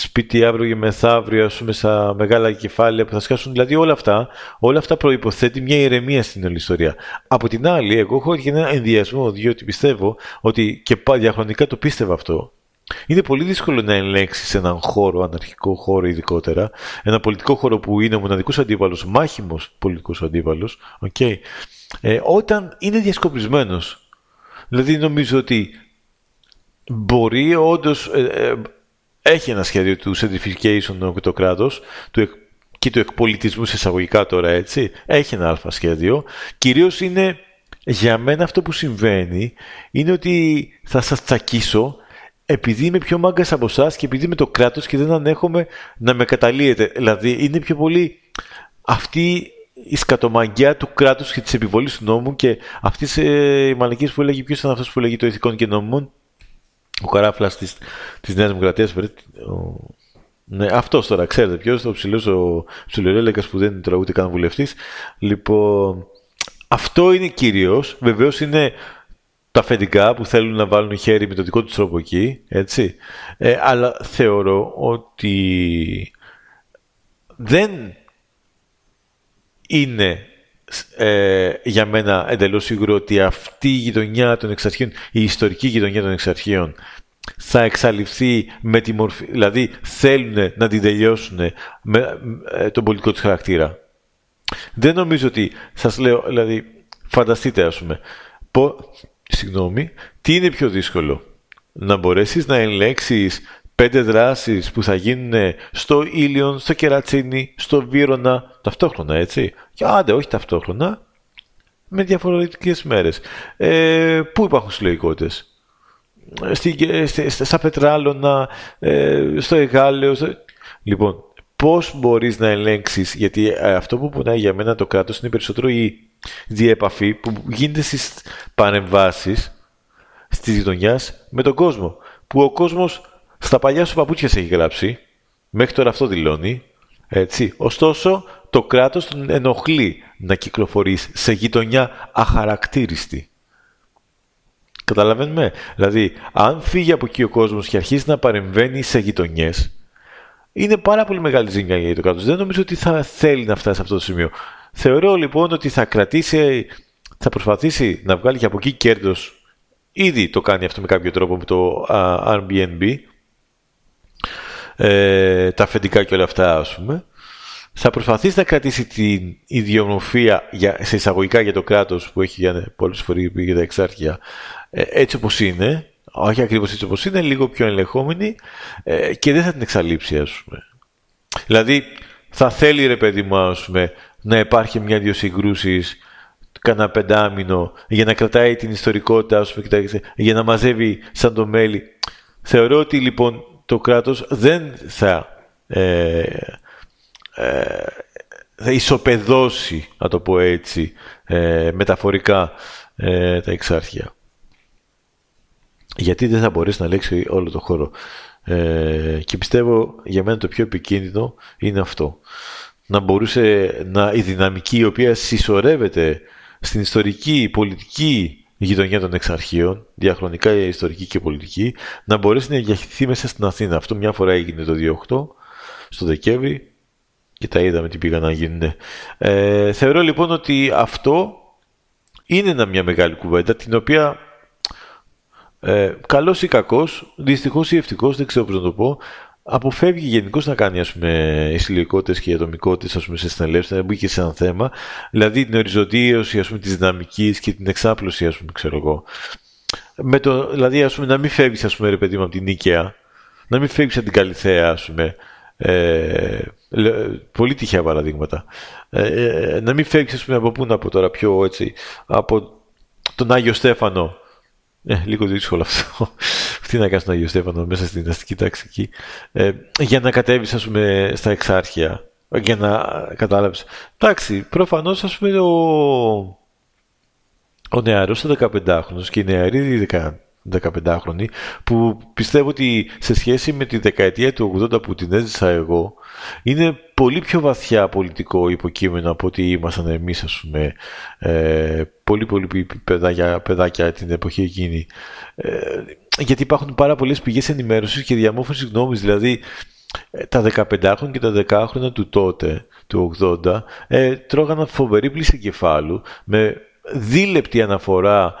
σπίτι αύριο και μεθαύριο, ας πούμε, στα μεγάλα κεφάλαια που θα σκάσουν. Δηλαδή όλα αυτά, όλα αυτά προϋποθέτει μια ηρεμία στην όλη ιστορία. Από την άλλη, εγώ έχω και ένα ενδιασμό, διότι πιστεύω ότι και διαχρονικά το πίστευα αυτό. Είναι πολύ δύσκολο να ελέγξεις έναν χώρο, αναρχικό χώρο ειδικότερα, ένα πολιτικό χώρο που είναι ο μοναδικός αντίπαλος, μάχημος πολιτικός αντίπαλος, okay, ε, όταν είναι διασκοπισμένος. Δηλαδή νομίζω ότι μπορεί όντως ε, ε, έχει ένα σχέδιο του certification το κράτος του, και του εκπολιτισμού σε εισαγωγικά τώρα έτσι. Έχει ένα αλφα σχέδιο. Κυρίως είναι για μένα αυτό που συμβαίνει είναι ότι θα σας τσακίσω επειδή είμαι πιο μάγκας από εσάς και επειδή είμαι το κράτος και δεν ανέχομαι να με καταλύετε. Δηλαδή είναι πιο πολύ αυτή η σκατομαγκιά του κράτους και της επιβολής του νόμου και αυτής ε, η μαλακής που έλεγε ποιος ήταν αυτός που έλεγε το ηθικών και νόμων ο καράφλας της της Νέας Δημοκρατίας. Ναι, αυτός τώρα, ξέρετε ποιος, ο ψηλός ο ψιλορέλεκα που δεν είναι τώρα ούτε καν βουλευτής. Λοιπόν, αυτό είναι κυρίως. Βεβαίως είναι τα αφεντικά που θέλουν να βάλουν χέρι με το δικό τους τρόπο εκεί, έτσι. Ε, αλλά θεωρώ ότι δεν είναι ε, για μένα εντελώς σίγουρο ότι αυτή η γειτονιά των εξαρχείων, η ιστορική γειτονιά των εξαρχείων, θα εξαλειφθεί με τη μορφή, δηλαδή θέλουν να την τελειώσουν με, ε, τον πολιτικό του χαρακτήρα. Δεν νομίζω ότι, σας λέω, δηλαδή, φανταστείτε ας πούμε, πω, συγγνώμη, τι είναι πιο δύσκολο, να μπορέσεις να ελέγξεις πέντε δράσεις που θα γίνουν στο Ήλιον, στο Κερατσίνι, στο Βύρονα, ταυτόχρονα, έτσι. Και άντε, όχι ταυτόχρονα, με διαφορετικές μέρες. Ε, πού υπάρχουν συλλογικότητες; Στη, στη, στα Πετράλωνα, ε, στο Εγάλεο. Λοιπόν, πώς μπορείς να ελέγξεις, γιατί ε, αυτό που πονάει για μένα το κράτος είναι περισσότερο η διέπαφη που γίνεται στις παρεμβάσεις της γειτονιάς με τον κόσμο. Που ο κόσμος στα παλιά σου παπούτσια σε έχει γράψει. Μέχρι τώρα αυτό δηλώνει. Έτσι. Ωστόσο, το κράτος τον ενοχλεί να κυκλοφορείς σε γειτονιά αχαρακτήριστη. Καταλαβαίνουμε; Δηλαδή, αν φύγει από εκεί ο κόσμος και αρχίσει να παρεμβαίνει σε γειτονιές, είναι πάρα πολύ μεγάλη ζημιά για το κράτος. Δεν νομίζω ότι θα θέλει να φτάσει σε αυτό το σημείο. Θεωρώ λοιπόν ότι θα κρατήσει, θα προσπαθήσει να βγάλει και από εκεί κέρδος. Ήδη το κάνει αυτό με κάποιο τρόπο με το Airbnb, ε, τα αφεντικά και όλα αυτά ας πούμε, θα προσπαθήσει να κρατήσει την ιδιομορφία για, σε εισαγωγικά για το κράτος που έχει για πολλές φορές για τα εξάρχεια ε, έτσι όπως είναι, όχι ακριβώς έτσι όπως είναι, λίγο πιο ελεγχόμενη ε, και δεν θα την εξαλείψει ας πούμε. Δηλαδή θα θέλει ρε παιδί μου ας πούμε, να υπάρχει μια-δυο συγκρούσεις κανένα πεντάμινο για να κρατάει την ιστορικότητα ας πούμε, για να μαζεύει σαν το μέλι. Θεωρώ ότι λοιπόν το κράτος δεν θα, ε, ε, θα ισοπεδώσει, να το πω έτσι, ε, μεταφορικά ε, τα εξάρχεια. Γιατί δεν θα μπορέσει να λέξει όλο το χώρο. Ε, και πιστεύω για μένα το πιο επικίνδυνο είναι αυτό. Να μπορούσε να, η δυναμική η οποία συσσωρεύεται στην ιστορική, πολιτική η γειτονιά των εξαρχείων, διαχρονικά η ιστορική και πολιτική, να μπορέσει να διαχειριστεί μέσα στην Αθήνα. Αυτό μια φορά έγινε το 2008, στο Δεκέμβρη, και τα είδαμε τι πήγαν να γίνουν. Ε, θεωρώ λοιπόν ότι αυτό είναι μια μεγάλη κουβέντα, την οποία ε, καλός ή κακός, δυστυχώς ή ευτυχώς, δεν ξέρω πώς να το πω, αποφεύγει γενικώς να κάνει ας πούμε, συλλογικότητε και ατομικότητες σε συνελεύσεις, να μπει και σε ένα θέμα. Δηλαδή την οριζοντίωση της δυναμικής και την εξάπλωση, ας πούμε, ξέρω εγώ. Με το, δηλαδή, ας πούμε, να μην φεύγεις, ας πούμε, ρε παιδί μου, από την Νίκαια, να μην φεύγεις από την Καλυθέα, ας πούμε. Ε, πολύ τυχαία παραδείγματα. Ε, ε, να μην φεύγεις, ας πούμε, από πού να πω τώρα πιο έτσι, από τον Άγιο Στέφανο ε, λίγο δύσκολο αυτό. Τι να κάνει τον Άγιο Στέφανο μέσα στην αστική τάξη εκεί. Ε, για να κατέβεις, ας πούμε, στα εξάρχεια. Για να κατάλαβες. Εντάξει, προφανώς, ας πούμε, ο, ο νεαρός ο 15χρονο και η νεαρή 15χρονη, που πιστεύω ότι σε σχέση με τη δεκαετία του 80 που την έζησα εγώ, είναι πολύ πιο βαθιά πολιτικό υποκείμενο από ότι ήμασταν εμείς, ας πούμε, ε, πολύ πολύ παιδάκια, παιδάκια την εποχή εκείνη. Ε, γιατί υπάρχουν πάρα πολλές πηγές ενημέρωσης και διαμόρφωσης γνώμης, δηλαδή ε, τα 15 χρόνια και τα 10 χρόνια του τότε, του 80, ε, τρώγανε φοβερή πλήση κεφάλου με δίλεπτη αναφορά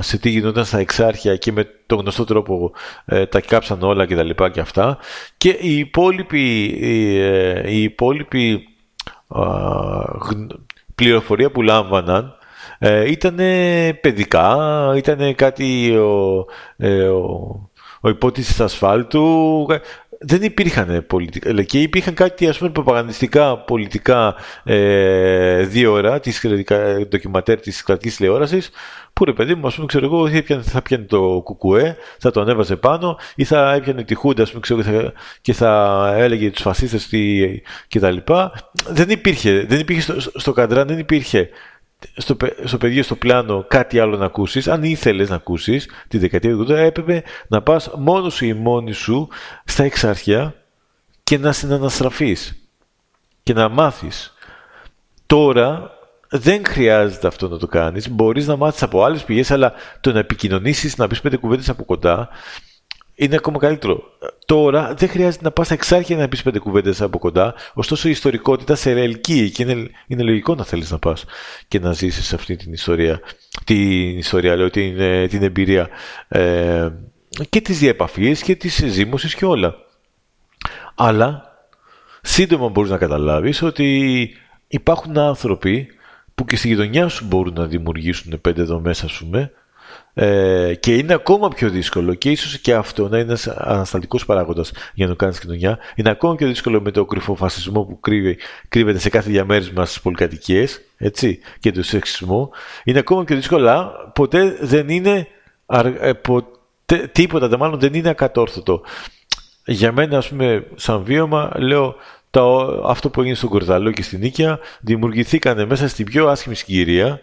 σε τι γινόταν στα εξάρχεια και με τον γνωστό τρόπο ε, τα κάψαν όλα και τα λοιπά και αυτά και η υπόλοιπη, η, ε, η υπόλοιπη πληροφορία που λάμβαναν ε, ήταν παιδικά, ήταν κάτι ο, ε, ο, ο υπότιτλος ασφάλτου, δεν υπήρχαν πολιτικά και υπήρχαν κάτι ας πούμε προπαγανδιστικά πολιτικά ε, δύο ώρα της ντοκιματέρ της κρατικής τηλεόρασης που ρε παιδί μου, ας πούμε, ξέρω εγώ, θα πιάνει το κουκουέ, θα το ανέβαζε πάνω ή θα έπιανε τη Χούντα, ας πούμε, ξέρω, και θα έλεγε τους φασίστες και τα λοιπά. Δεν υπήρχε, δεν υπήρχε στο, στο καντράν, δεν υπήρχε στο, στο πεδίο, στο πλάνο κάτι άλλο να ακούσεις. Αν ήθελες να ακούσεις τη δεκαετία του 80, έπρεπε να πας μόνος σου ή μόνη σου στα εξάρχεια και να συναναστραφείς και να μάθεις. Τώρα δεν χρειάζεται αυτό να το κάνεις. Μπορείς να μάθεις από άλλες πηγές, αλλά το να επικοινωνήσεις, να πεις πέντε κουβέντες από κοντά, είναι ακόμα καλύτερο. Τώρα δεν χρειάζεται να πας στα εξάρχεια να πεις πέντε κουβέντες από κοντά, ωστόσο η ιστορικότητα σε ελκύει και είναι, είναι λογικό να θέλεις να πας και να ζήσεις αυτή την ιστορία, την ιστορία, λέω, την, ε, την εμπειρία ε, και τις διεπαφίες και τις ζήμωσης και όλα. Αλλά σύντομα μπορείς να καταλάβεις ότι υπάρχουν άνθρωποι που και στη γειτονιά σου μπορούν να δημιουργήσουν πέντε δομές, ας πούμε, ε, και είναι ακόμα πιο δύσκολο και ίσως και αυτό να είναι ένας ανασταλτικός παράγοντας για να το κάνεις κοινωνιά. Είναι ακόμα πιο δύσκολο με το κρυφό φασισμό που κρύβει, κρύβεται σε κάθε διαμέρισμα στις πολυκατοικίες έτσι, και το σεξισμό. Είναι ακόμα πιο δύσκολο, αλλά ποτέ δεν είναι ε, ποτέ, τίποτα, δε μάλλον δεν είναι ακατόρθωτο. Για μένα, ας πούμε, σαν βίωμα, λέω αυτό που έγινε στον Κορδαλό και στην Νίκαια δημιουργηθήκαν μέσα στην πιο άσχημη συγκυρία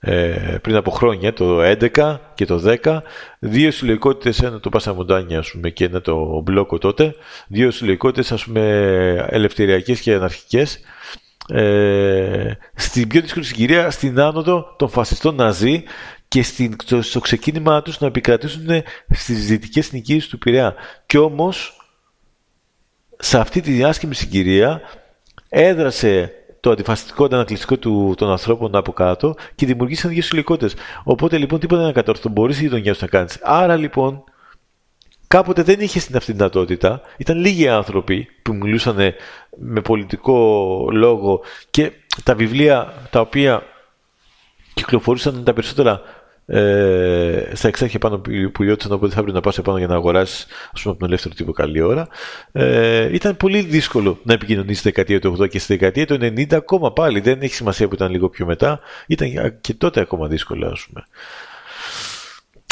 ε, πριν από χρόνια, το 11 και το 10, δύο συλλογικότητες, ένα το Πάσα Μοντάνια ας πούμε, και ένα το Μπλόκο τότε, δύο συλλογικότητες ας πούμε ελευθεριακές και αναρχικές, ε, στην πιο δύσκολη συγκυρία, στην άνοδο των φασιστών Ναζί και στην, στο, ξεκίνημά τους να επικρατήσουν στις δυτικές νοικίες του Πειραιά. Κι όμως, σε αυτή τη άσχημη συγκυρία έδρασε το αντιφασιστικό αντανακλειστικό του, των ανθρώπων από κάτω και δημιουργήσαν δύο συλλογικότητε. Οπότε λοιπόν τίποτα δεν κατόρθω, μπορείς η γειτονιά σου να κάνεις. Άρα λοιπόν κάποτε δεν είχε την αυτή δυνατότητα. Ήταν λίγοι άνθρωποι που μιλούσαν με πολιτικό λόγο και τα βιβλία τα οποία κυκλοφορούσαν τα περισσότερα ε, στα εξάρχεια πάνω που λιώτησαν οπότε θα έπρεπε να πας επάνω για να αγοράσεις ας πούμε από τον ελεύθερο τύπο καλή ώρα. Ε, ήταν πολύ δύσκολο να επικοινωνήσεις στη δεκαετία του 80 και στη δεκαετία του 90 ακόμα πάλι. Δεν έχει σημασία που ήταν λίγο πιο μετά. Ήταν και τότε ακόμα δύσκολο ας πούμε.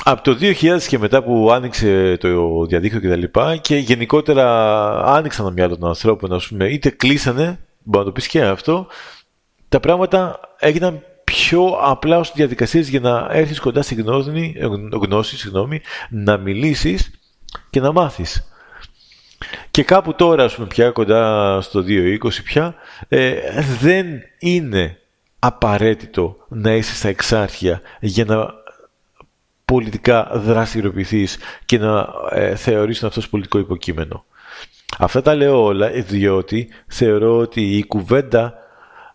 Από το 2000 και μετά που άνοιξε το διαδίκτυο και τα λοιπά και γενικότερα άνοιξαν το μυαλό των ανθρώπων ας πούμε είτε κλείσανε μπορεί να το πεις και αυτό τα πράγματα έγιναν πιο απλά ως διαδικασίες για να έρθεις κοντά στη γνώση, γνώση συγγνώμη, να μιλήσεις και να μάθεις. Και κάπου τώρα, ας πούμε, πια κοντά στο 2.20 πια, ε, δεν είναι απαραίτητο να είσαι στα εξάρχεια για να πολιτικά δραστηριοποιηθείς και να ε, θεωρείς αυτό πολιτικό υποκείμενο. Αυτά τα λέω όλα διότι θεωρώ ότι η κουβέντα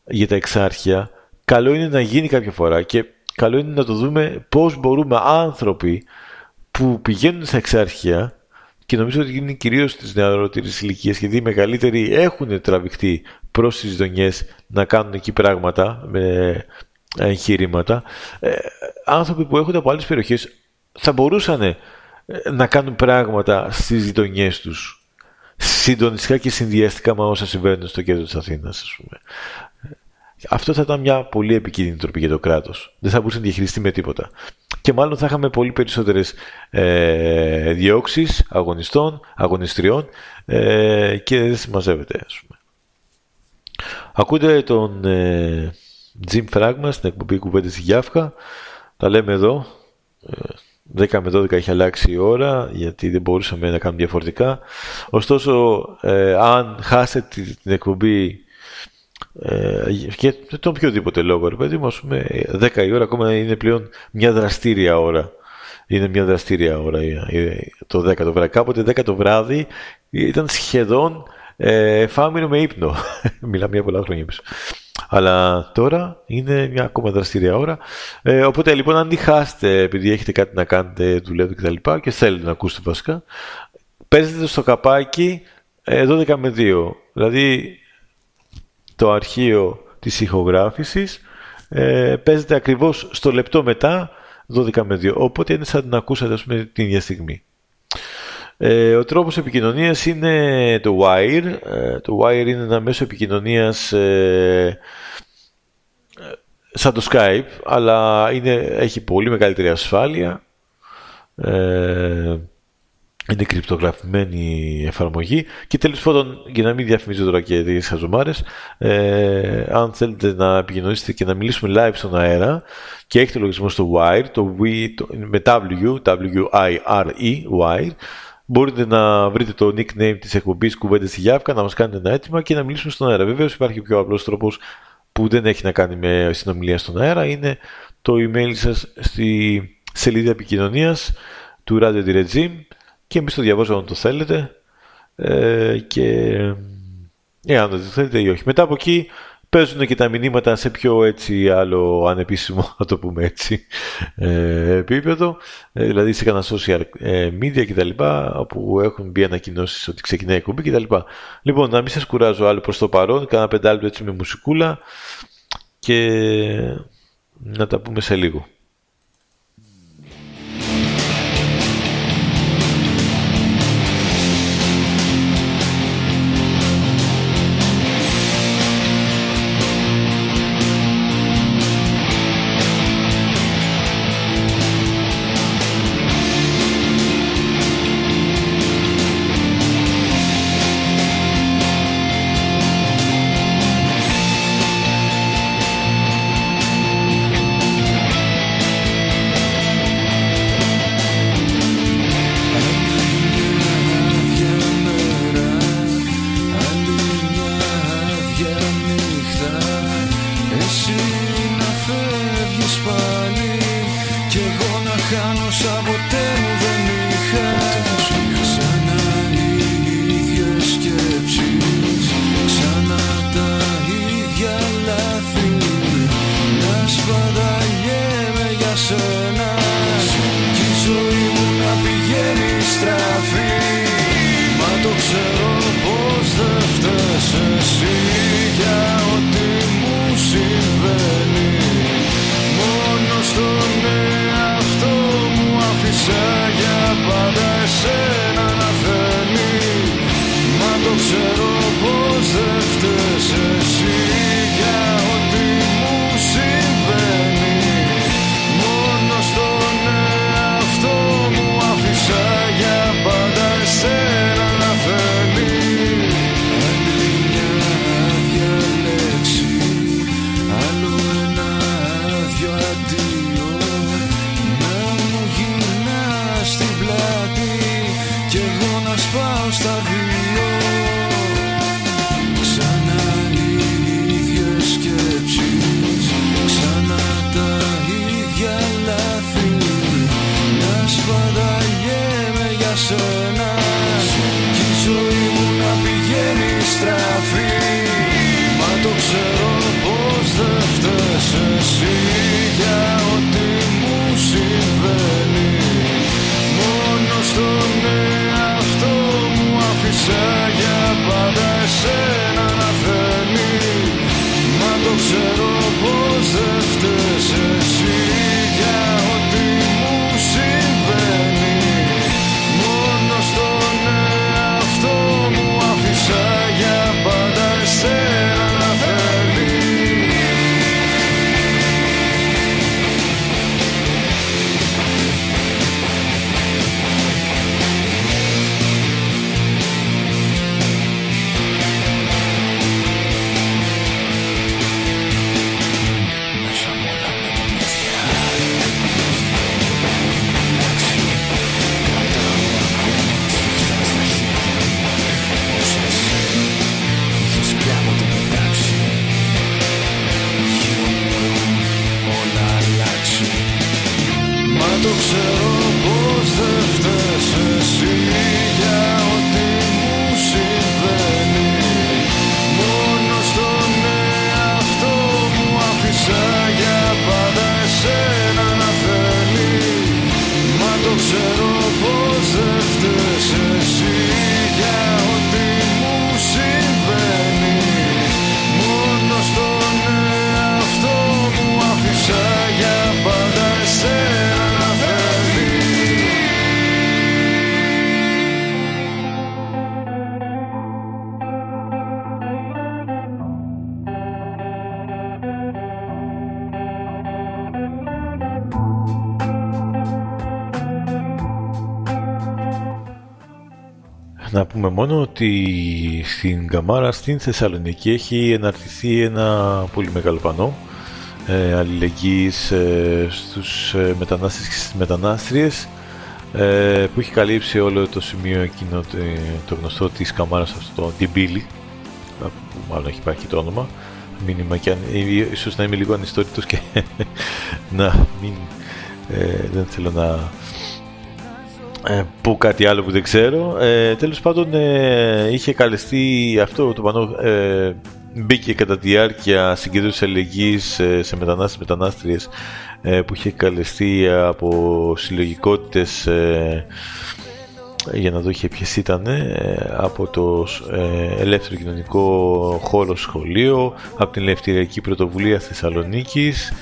για τα εξάρχεια καλό είναι να γίνει κάποια φορά και καλό είναι να το δούμε πώς μπορούμε άνθρωποι που πηγαίνουν στα εξάρχεια και νομίζω ότι είναι κυρίως στι νεαρότερε ηλικίε, γιατί οι μεγαλύτεροι έχουν τραβηχτεί προς τις γειτονιέ να κάνουν εκεί πράγματα με εγχειρήματα. Ε, άνθρωποι που έχουν από άλλες περιοχές θα μπορούσαν ε, να κάνουν πράγματα στις γειτονιές τους συντονιστικά και συνδυαστικά με όσα συμβαίνουν στο κέντρο της Αθήνας, ας πούμε. Αυτό θα ήταν μια πολύ επικίνδυνη τροπή για το κράτος. Δεν θα μπορούσε να διαχειριστεί με τίποτα. Και μάλλον θα είχαμε πολύ περισσότερες ε, διώξεις αγωνιστών, αγωνιστριών ε, και δεν συμμαζεύεται, ας πούμε. Ακούτε τον ε, Jim Fragma στην εκπομπή Κουβέντες στη Γιάφκα. Τα λέμε εδώ. Ε, 10 με 12 έχει αλλάξει η ώρα γιατί δεν μπορούσαμε να κάνουμε διαφορετικά. Ωστόσο, ε, αν χάσετε την εκπομπή ε, για τον οποιοδήποτε λόγο, ρε παιδί μου, ας πούμε, 10 η ώρα ακόμα είναι πλέον μια δραστήρια ώρα. Είναι μια δραστήρια ώρα το 10 το βράδυ. Κάποτε 10 το βράδυ ήταν σχεδόν ε, φάμινο με ύπνο. [LAUGHS] Μιλάμε για πολλά χρόνια πίσω. Αλλά τώρα είναι μια ακόμα δραστήρια ώρα. Ε, οπότε λοιπόν, αν τη χάσετε επειδή έχετε κάτι να κάνετε, δουλεύετε κτλ. Και, και θέλετε να ακούσετε βασικά, παίζετε στο καπάκι 12 ε, με 2. Δηλαδή το αρχείο της ηχογράφησης ε, παίζεται ακριβώς στο λεπτό μετά 12 με 2. Οπότε είναι σαν να ακούσατε ας πούμε, την ίδια στιγμή. Ε, ο τρόπος επικοινωνίας είναι το Wire. Ε, το Wire είναι ένα μέσο επικοινωνίας ε, σαν το Skype, αλλά είναι, έχει πολύ μεγαλύτερη ασφάλεια. Ε, είναι κρυπτογραφημένη εφαρμογή και τέλος πάντων για να μην διαφημίζω τώρα και τις χαζομάρες ε, αν θέλετε να επικοινωνήσετε και να μιλήσουμε live στον αέρα και έχετε λογισμό στο Wire το, w, το με W, W-I-R-E, Wire μπορείτε να βρείτε το nickname της εκπομπής κουβέντες στη Γιάφκα, να μας κάνετε ένα αίτημα και να μιλήσουμε στον αέρα. Βεβαίως υπάρχει πιο απλός τρόπος που δεν έχει να κάνει με συνομιλία στον αέρα, είναι το email σας στη σελίδα επικοινωνίας του Radio Regime και εμείς το διαβάζουμε αν το θέλετε ε, και εάν δεν το θέλετε ή όχι. Μετά από εκεί παίζουν και τα μηνύματα σε πιο έτσι άλλο ανεπίσημο, [LAUGHS] να το πούμε έτσι, ε, επίπεδο, ε, δηλαδή σε κανένα social ε, media κτλ. όπου έχουν μπει ανακοινώσεις ότι ξεκινάει η εκπομπή κτλ. Λοιπόν, να μην σας κουράζω άλλο προς το παρόν, κάνα πεντάλεπτο έτσι με μουσικούλα και να τα πούμε σε λίγο. Πούμε μόνο ότι στην Καμάρα στην Θεσσαλονίκη έχει εναρτηθεί ένα πολύ μεγάλο πανό ε, αλληλεγγύης ε, στους ε, μετανάστες και στις μετανάστριες ε, που έχει καλύψει όλο το σημείο εκείνο το γνωστό της Καμάρας αυτό το Ντιμπίλι που μάλλον έχει υπάρχει το όνομα μήνυμα και αν, ίσως να είμαι λίγο ανιστόρητος και [LAUGHS] να μην δεν θέλω να ε, που κάτι άλλο που δεν ξέρω. Ε, τέλος πάντων ε, είχε καλεστεί αυτό το πανό ε, μπήκε κατά τη διάρκεια συγκέντρωσης αλληλεγγύης ε, σε μετανάστες μετανάστριες ε, που είχε καλεστεί από συλλογικότητες για να δω και ποιες ήταν από το Ελεύθερο Κοινωνικό Χώρο Σχολείο από την Ελευθεριακή Πρωτοβουλία Θεσσαλονίκης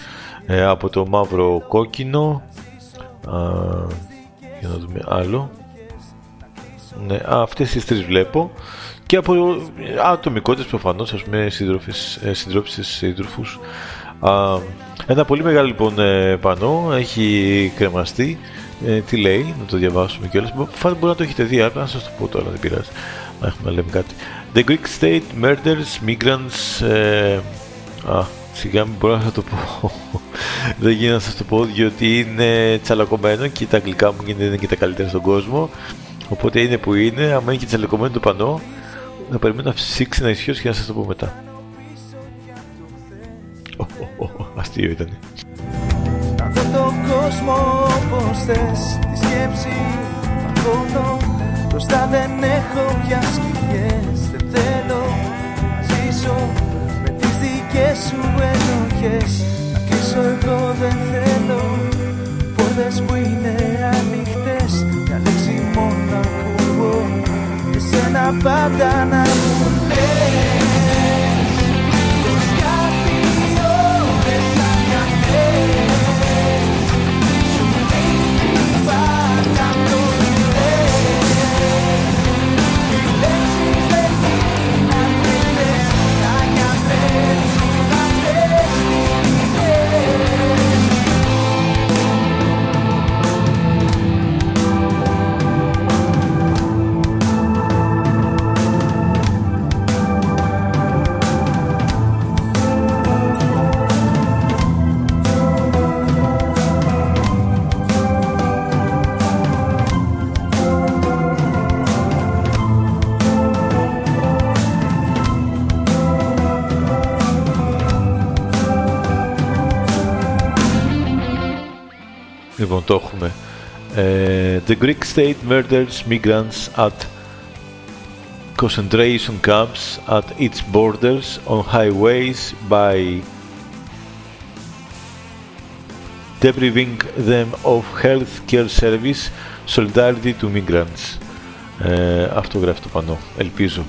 από το Μαύρο Κόκκινο για να δούμε άλλο. Ναι, α, αυτές τις τρεις βλέπω. Και από ατομικότητες προφανώς, ας πούμε, συντρόφες, ε, συντρόφισσες σύντροφους. ένα πολύ μεγάλο λοιπόν ε, πανό έχει κρεμαστεί. Ε, τι λέει, να το διαβάσουμε κιόλας. Φάτε μπορεί να το έχετε δει, αλλά να σας το πω τώρα, δεν πειράζει. Να έχουμε να λέμε κάτι. The Greek State murders migrants... Ε, α, Σιγά μην μπορώ να το πω. [LAUGHS] Δεν γίνεται να σας το πω διότι είναι τσαλακωμένο και τα αγγλικά μου είναι και τα καλύτερα στον κόσμο. Οπότε είναι που είναι. Αν είναι και τσαλακωμένο το πανό, να περιμένω να φυσήξει να ισχύσει και να σας το πω μετά. [LAUGHS] Αστείο ήταν. Να δω τον κόσμο όπως θες Τη σκέψη παγώνω Μπροστά δεν έχω πια σκυλιές Δεν θέλω να ζήσω δικές σου ενοχές. Να κλείσω εγώ δεν θέλω Πόρτες που είναι ανοιχτές. Μια λέξη μόνο ακούω Εσένα πάντα να Λοιπόν, το έχουμε. Uh, the Greek state murders migrants at concentration camps at its borders on highways by depriving them of health care service solidarity to migrants. Uh, αυτό γράφει το πανό. Ελπίζω.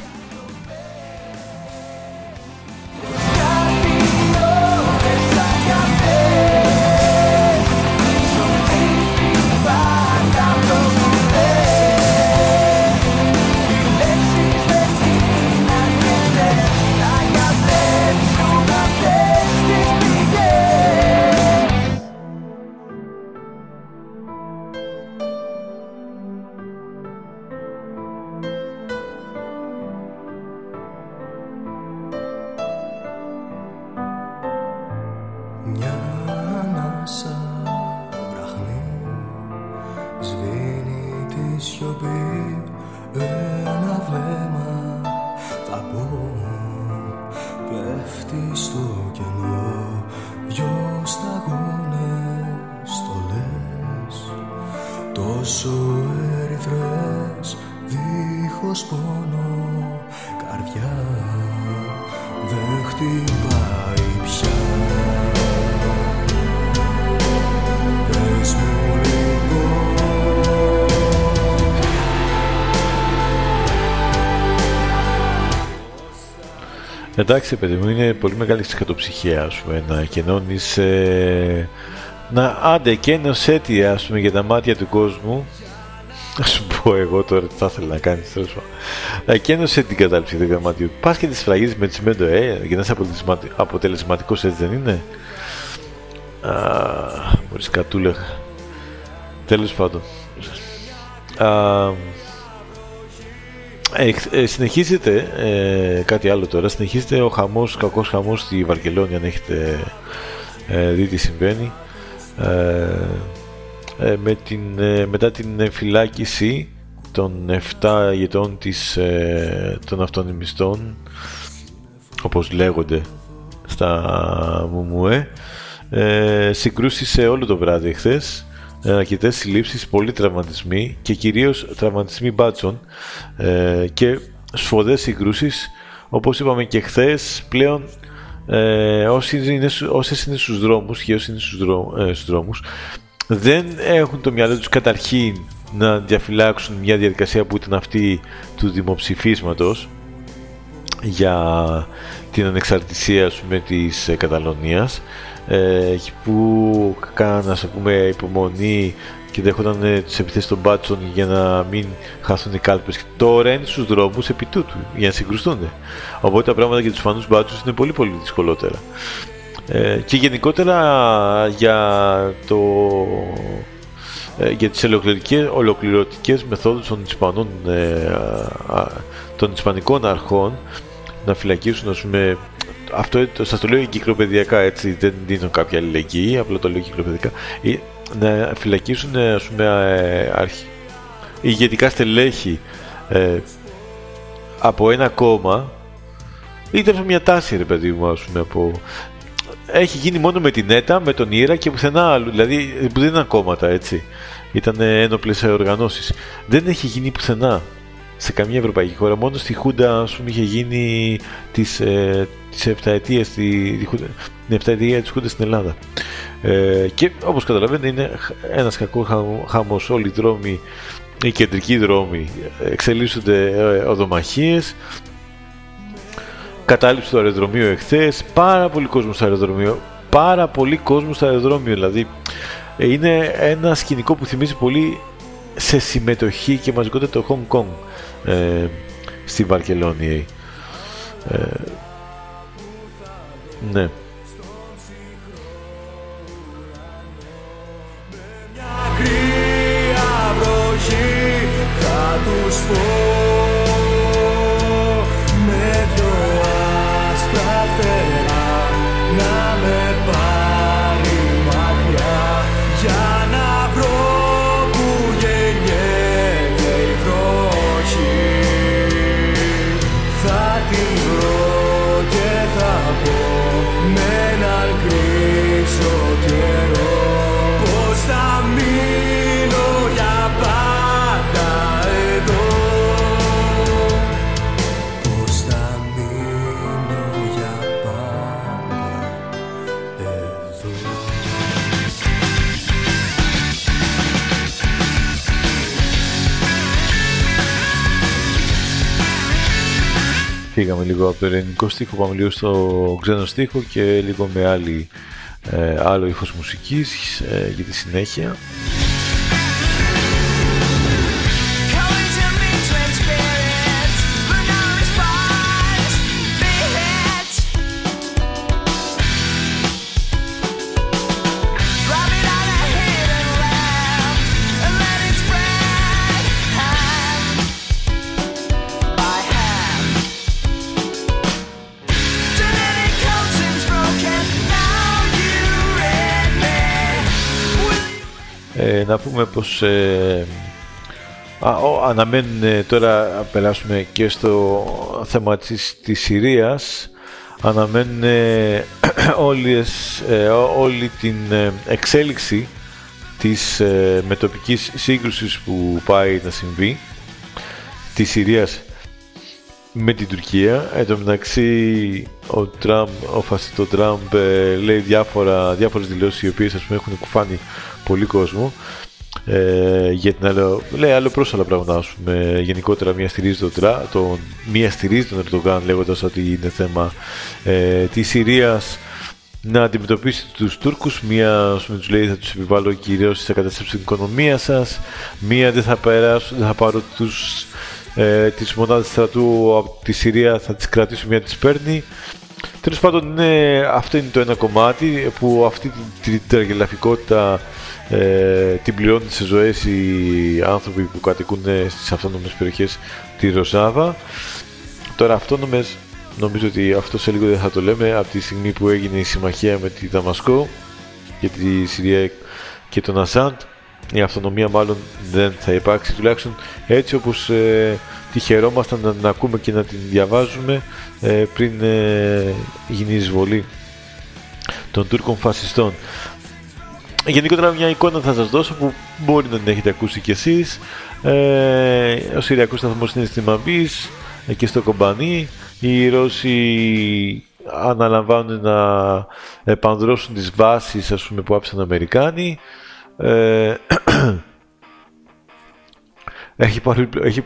Εντάξει, παιδί μου, είναι πολύ μεγάλη σκατοψυχία, ας πούμε, να κενώνεις... Ε, να άντε, κένωσέ τη, ας πούμε, για τα μάτια του κόσμου. Να σου πω εγώ τώρα τι θα ήθελα να κάνεις, τέλος πάντων. Να κένωσέ την κατάληψη του γραμματιού. Πας και τη φραγίζεις με τσιμέντο, ε, για να είσαι αποτελεσματικός, έτσι δεν είναι. Α, μπορείς κατούλα. Τέλος πάντων. Α, ε, ε, συνεχίζεται ε, κάτι άλλο τώρα. Συνεχίζεται ο χαμός, κακός χαμός στη Βαρκελόνη, αν έχετε ε, δει τι συμβαίνει. με την, μετά την φυλάκιση των 7 ηγετών της, των αυτονομιστών, όπως λέγονται στα Μουμουέ, ε, συγκρούσεις σε όλο το βράδυ χθες αρκετές συλλήψεις, πολλοί τραυματισμοί και κυρίως τραυματισμοί μπάτσων ε, και σφοδές συγκρούσεις. Όπως είπαμε και χθες πλέον ε, όσοι είναι, όσες είναι στους δρόμους και όσοι είναι στους, ε, στους δρόμους δεν έχουν το μυαλό τους καταρχήν να διαφυλάξουν μια διαδικασία που ήταν αυτή του δημοψηφίσματος για την ανεξαρτησία με της Καταλωνίας ε, που κάναν ας πούμε υπομονή και δέχονταν ε, τις επιθέσεις των μπάτσων για να μην χάσουν οι κάλπες. Και τώρα είναι στους δρόμους επί τούτου για να συγκρουστούν. Οπότε τα πράγματα για τους φανούς μπάτσους είναι πολύ πολύ δυσκολότερα. Ε, και γενικότερα για το ε, για τις ολοκληρωτικές μεθόδους των Ισπανών ε, των Ισπανικών αρχών να φυλακίσουν ας πούμε αυτό σας το λέω εγκυκλοπαιδιακά έτσι, δεν δίνω κάποια αλληλεγγύη, απλά το λέω εγκυκλοπαιδιακά. Να φυλακίσουν ας πούμε, ε, αρχι... ηγετικά στελέχη ε, από ένα κόμμα ήταν μια τάση ρε παιδί μου ας πούμε από... Έχει γίνει μόνο με την ΕΤΑ, με τον Ήρα και πουθενά άλλου, δηλαδή που δεν ήταν κόμματα έτσι. Ήταν ένοπλες οργανώσεις. Δεν έχει γίνει πουθενά σε καμία ευρωπαϊκή χώρα. Μόνο στη Χούντα ας πούμε, είχε γίνει τις, ε, τις 7 ετίες, τη, την 7 ετία της Χούντας στην Ελλάδα. Ε, και όπως καταλαβαίνετε είναι ένας κακός χάμος όλοι οι δρόμοι, οι κεντρικοί δρόμοι εξελίσσονται ε, οδομαχίες, κατάληψη του αεροδρομίου εχθές, πάρα πολύ κόσμος στο αεροδρομίο, πάρα πολύ κόσμος στο αεροδρόμιο, δηλαδή είναι ένα σκηνικό που θυμίζει πολύ σε συμμετοχή και μαζικότητα το Hong Kong ε, στη Βαρκελόνη. Ε, ναι. Φύγαμε λίγο από το ελληνικό στίχο, πάμε λίγο στο ξένο στίχο και λίγο με άλλη, ε, άλλο ύφος μουσικής ε, για τη συνέχεια. Πως ε, α, ο, αναμένουν ε, τώρα να περάσουμε και στο θέμα της, της Συρίας αναμένουν ε, [CLEARS THROAT] όλες, ε, όλη την εξέλιξη της μετοπικής σύγκρουσης που πάει να συμβεί της Συρίας με την Τουρκία. Εν τω μεταξύ ο, Τραμπ, ο φασιστό Τραμπ λέει διάφορα, διάφορες δηλώσεις οι οποίες ας πούμε έχουν κουφάνει πολύ κόσμο ε, για την άλλο, λέει άλλο πρόσαλα πράγματα ας πούμε, γενικότερα μία στηρίζει τον, τον, μία στηρίζει τον Ερντογάν λέγοντας ότι είναι θέμα ε, της Συρίας να αντιμετωπίσει τους Τούρκους. Μία ας πούμε, τους λέει θα τους επιβάλλω κυρίως σε κατάσταση την οικονομίας σας. Μία δεν θα, περάσω, δεν θα πάρω τους, ε, τις μονάδες στρατού από τη Συρία θα τις κρατήσω μία τις παίρνει. Τέλος πάντων, ναι, αυτό είναι το ένα κομμάτι που αυτή την τραγελαφικότητα ε, την πληρώνουν σε ζωές οι άνθρωποι που κατοικούν στις αυτόνομες περιοχές τη Ροζάβα. Τώρα αυτόνομες νομίζω ότι αυτό σε λίγο δεν θα το λέμε από τη στιγμή που έγινε η συμμαχία με τη Δαμασκό για τη Συρία και τον Ασάντ η αυτονομία μάλλον δεν θα υπάρξει τουλάχιστον έτσι όπως ε, τη χαιρόμασταν να την ακούμε και να την διαβάζουμε ε, πριν ε, γίνει η εισβολή των Τούρκων φασιστών. Γενικότερα μια εικόνα θα σας δώσω που μπορεί να την έχετε ακούσει κι εσείς. Ε, ο Συριακός σταθμός είναι στη Μαμπής ε, και στο Κομπανί. Οι Ρώσοι αναλαμβάνουν να επανδρώσουν τις βάσεις ας πούμε, που άφησαν οι Αμερικάνοι. Ε, [CLEARS THROAT] έχει, έχει,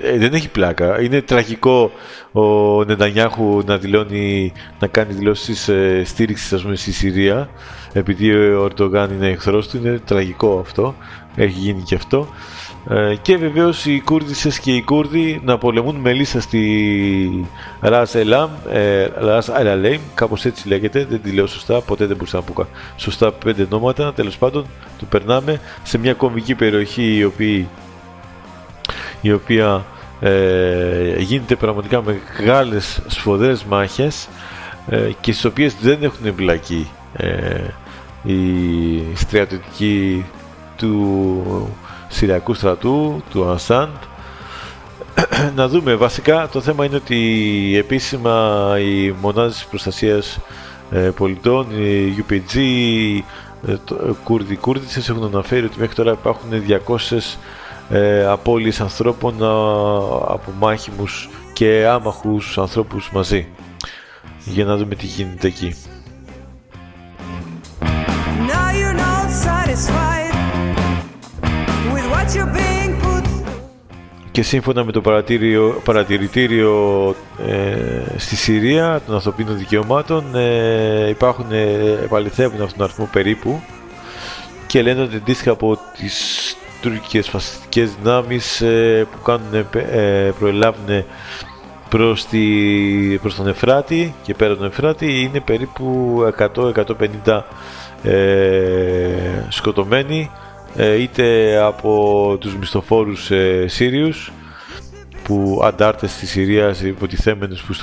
ε, δεν έχει πλάκα. Είναι τραγικό ο Νετανιάχου να δηλώνει, να κάνει δηλώσεις ε, στήριξης ας πούμε, στη Συρία επειδή ο Ορτογάν είναι εχθρός του. Είναι τραγικό αυτό. Έχει γίνει και αυτό. Ε, και βεβαίως οι Κούρδισες και οι Κούρδοι να πολεμούν με λύσα στη Ρας Ελάμ, ε, Ρας Αλαλέιμ, κάπως έτσι λέγεται, δεν τη λέω σωστά, ποτέ δεν μπορούσα να πω σωστά πέντε νόματα, τέλος πάντων το περνάμε σε μια κομβική περιοχή η οποία, η οποία ε, γίνεται πραγματικά μεγάλες σφοδρές μάχες ε, και στις οποίες δεν έχουν εμπλακεί ε, οι στρατιωτικοί του Συριακού στρατού, του Ανσάντ. [CLEARS THROAT] να δούμε, βασικά το θέμα είναι ότι επίσημα οι μονάδες προστασίας ε, πολιτών, η UPG, ε, Κούρδοι Κούρδισες έχουν αναφέρει ότι μέχρι τώρα υπάρχουν 200 ε, απώλειες ανθρώπων από μάχημους και άμαχους ανθρώπους μαζί. Για να δούμε τι γίνεται εκεί. Και σύμφωνα με το παρατηρητήριο ε, στη Συρία των ανθρωπίνων δικαιωμάτων ε, υπάρχουν, ε, επαληθεύουν αυτόν τον αριθμό περίπου και λένε ότι αντίστοιχα από τις τουρκικές φασιστικές δυνάμεις ε, που κάνουν, ε, προελάβουν προς, τη, προς τον Εφράτη και πέρα τον Εφράτη είναι περίπου 100-150 ε, σκοτωμένοι. ε, είτε από τους μισθοφόρους ε, Σύριους που αντάρτες της Συρίας υποτιθέμενους που,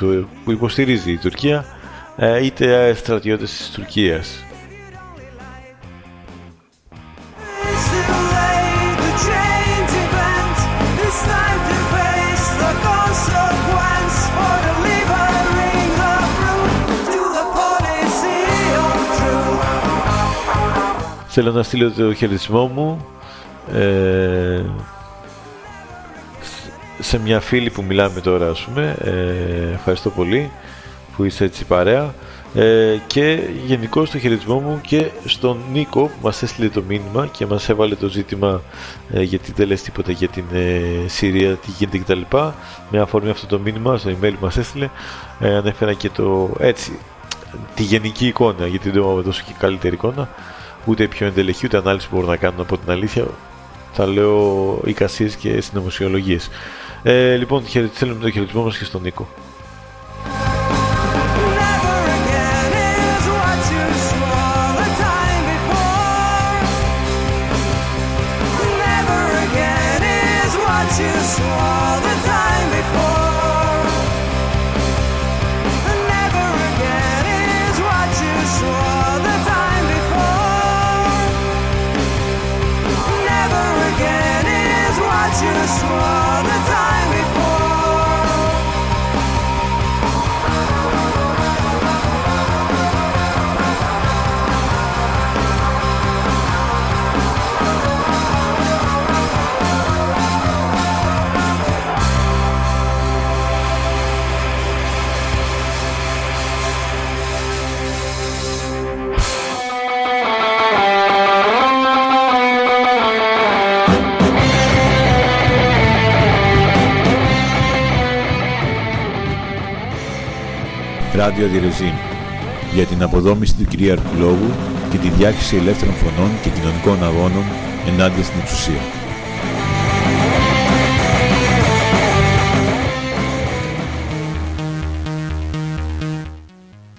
που υποστηρίζει η Τουρκία ε, είτε στρατιώτες της Τουρκίας. Θέλω να στείλω το χαιρετισμό μου ε, σε μια φίλη που μιλάμε τώρα ας πούμε. Ε, ευχαριστώ πολύ που είσαι έτσι παρέα. Ε, και γενικώ το χαιρετισμό μου και στον Νίκο που μας έστειλε το μήνυμα και μας έβαλε το ζήτημα ε, γιατί δεν λες τίποτα για την ε, Συρία, τι γίνεται κτλ. Με αφορμή αυτό το μήνυμα στο email που μας έστειλε ε, ανέφερα και το έτσι τη γενική εικόνα γιατί δεν μου έδωσε και καλύτερη εικόνα ούτε πιο εντελεχή ούτε ανάλυση που μπορώ να κάνω από την αλήθεια. Θα λέω εικασίες και συνωμοσιολογίες. Ε, λοιπόν, θέλουμε το χαιρετισμό μας και στον Νίκο. Ράδιο Διρεζίν για την αποδόμηση του κυρίαρχου λόγου και τη διάχυση ελεύθερων φωνών και κοινωνικών αγώνων ενάντια στην εξουσία.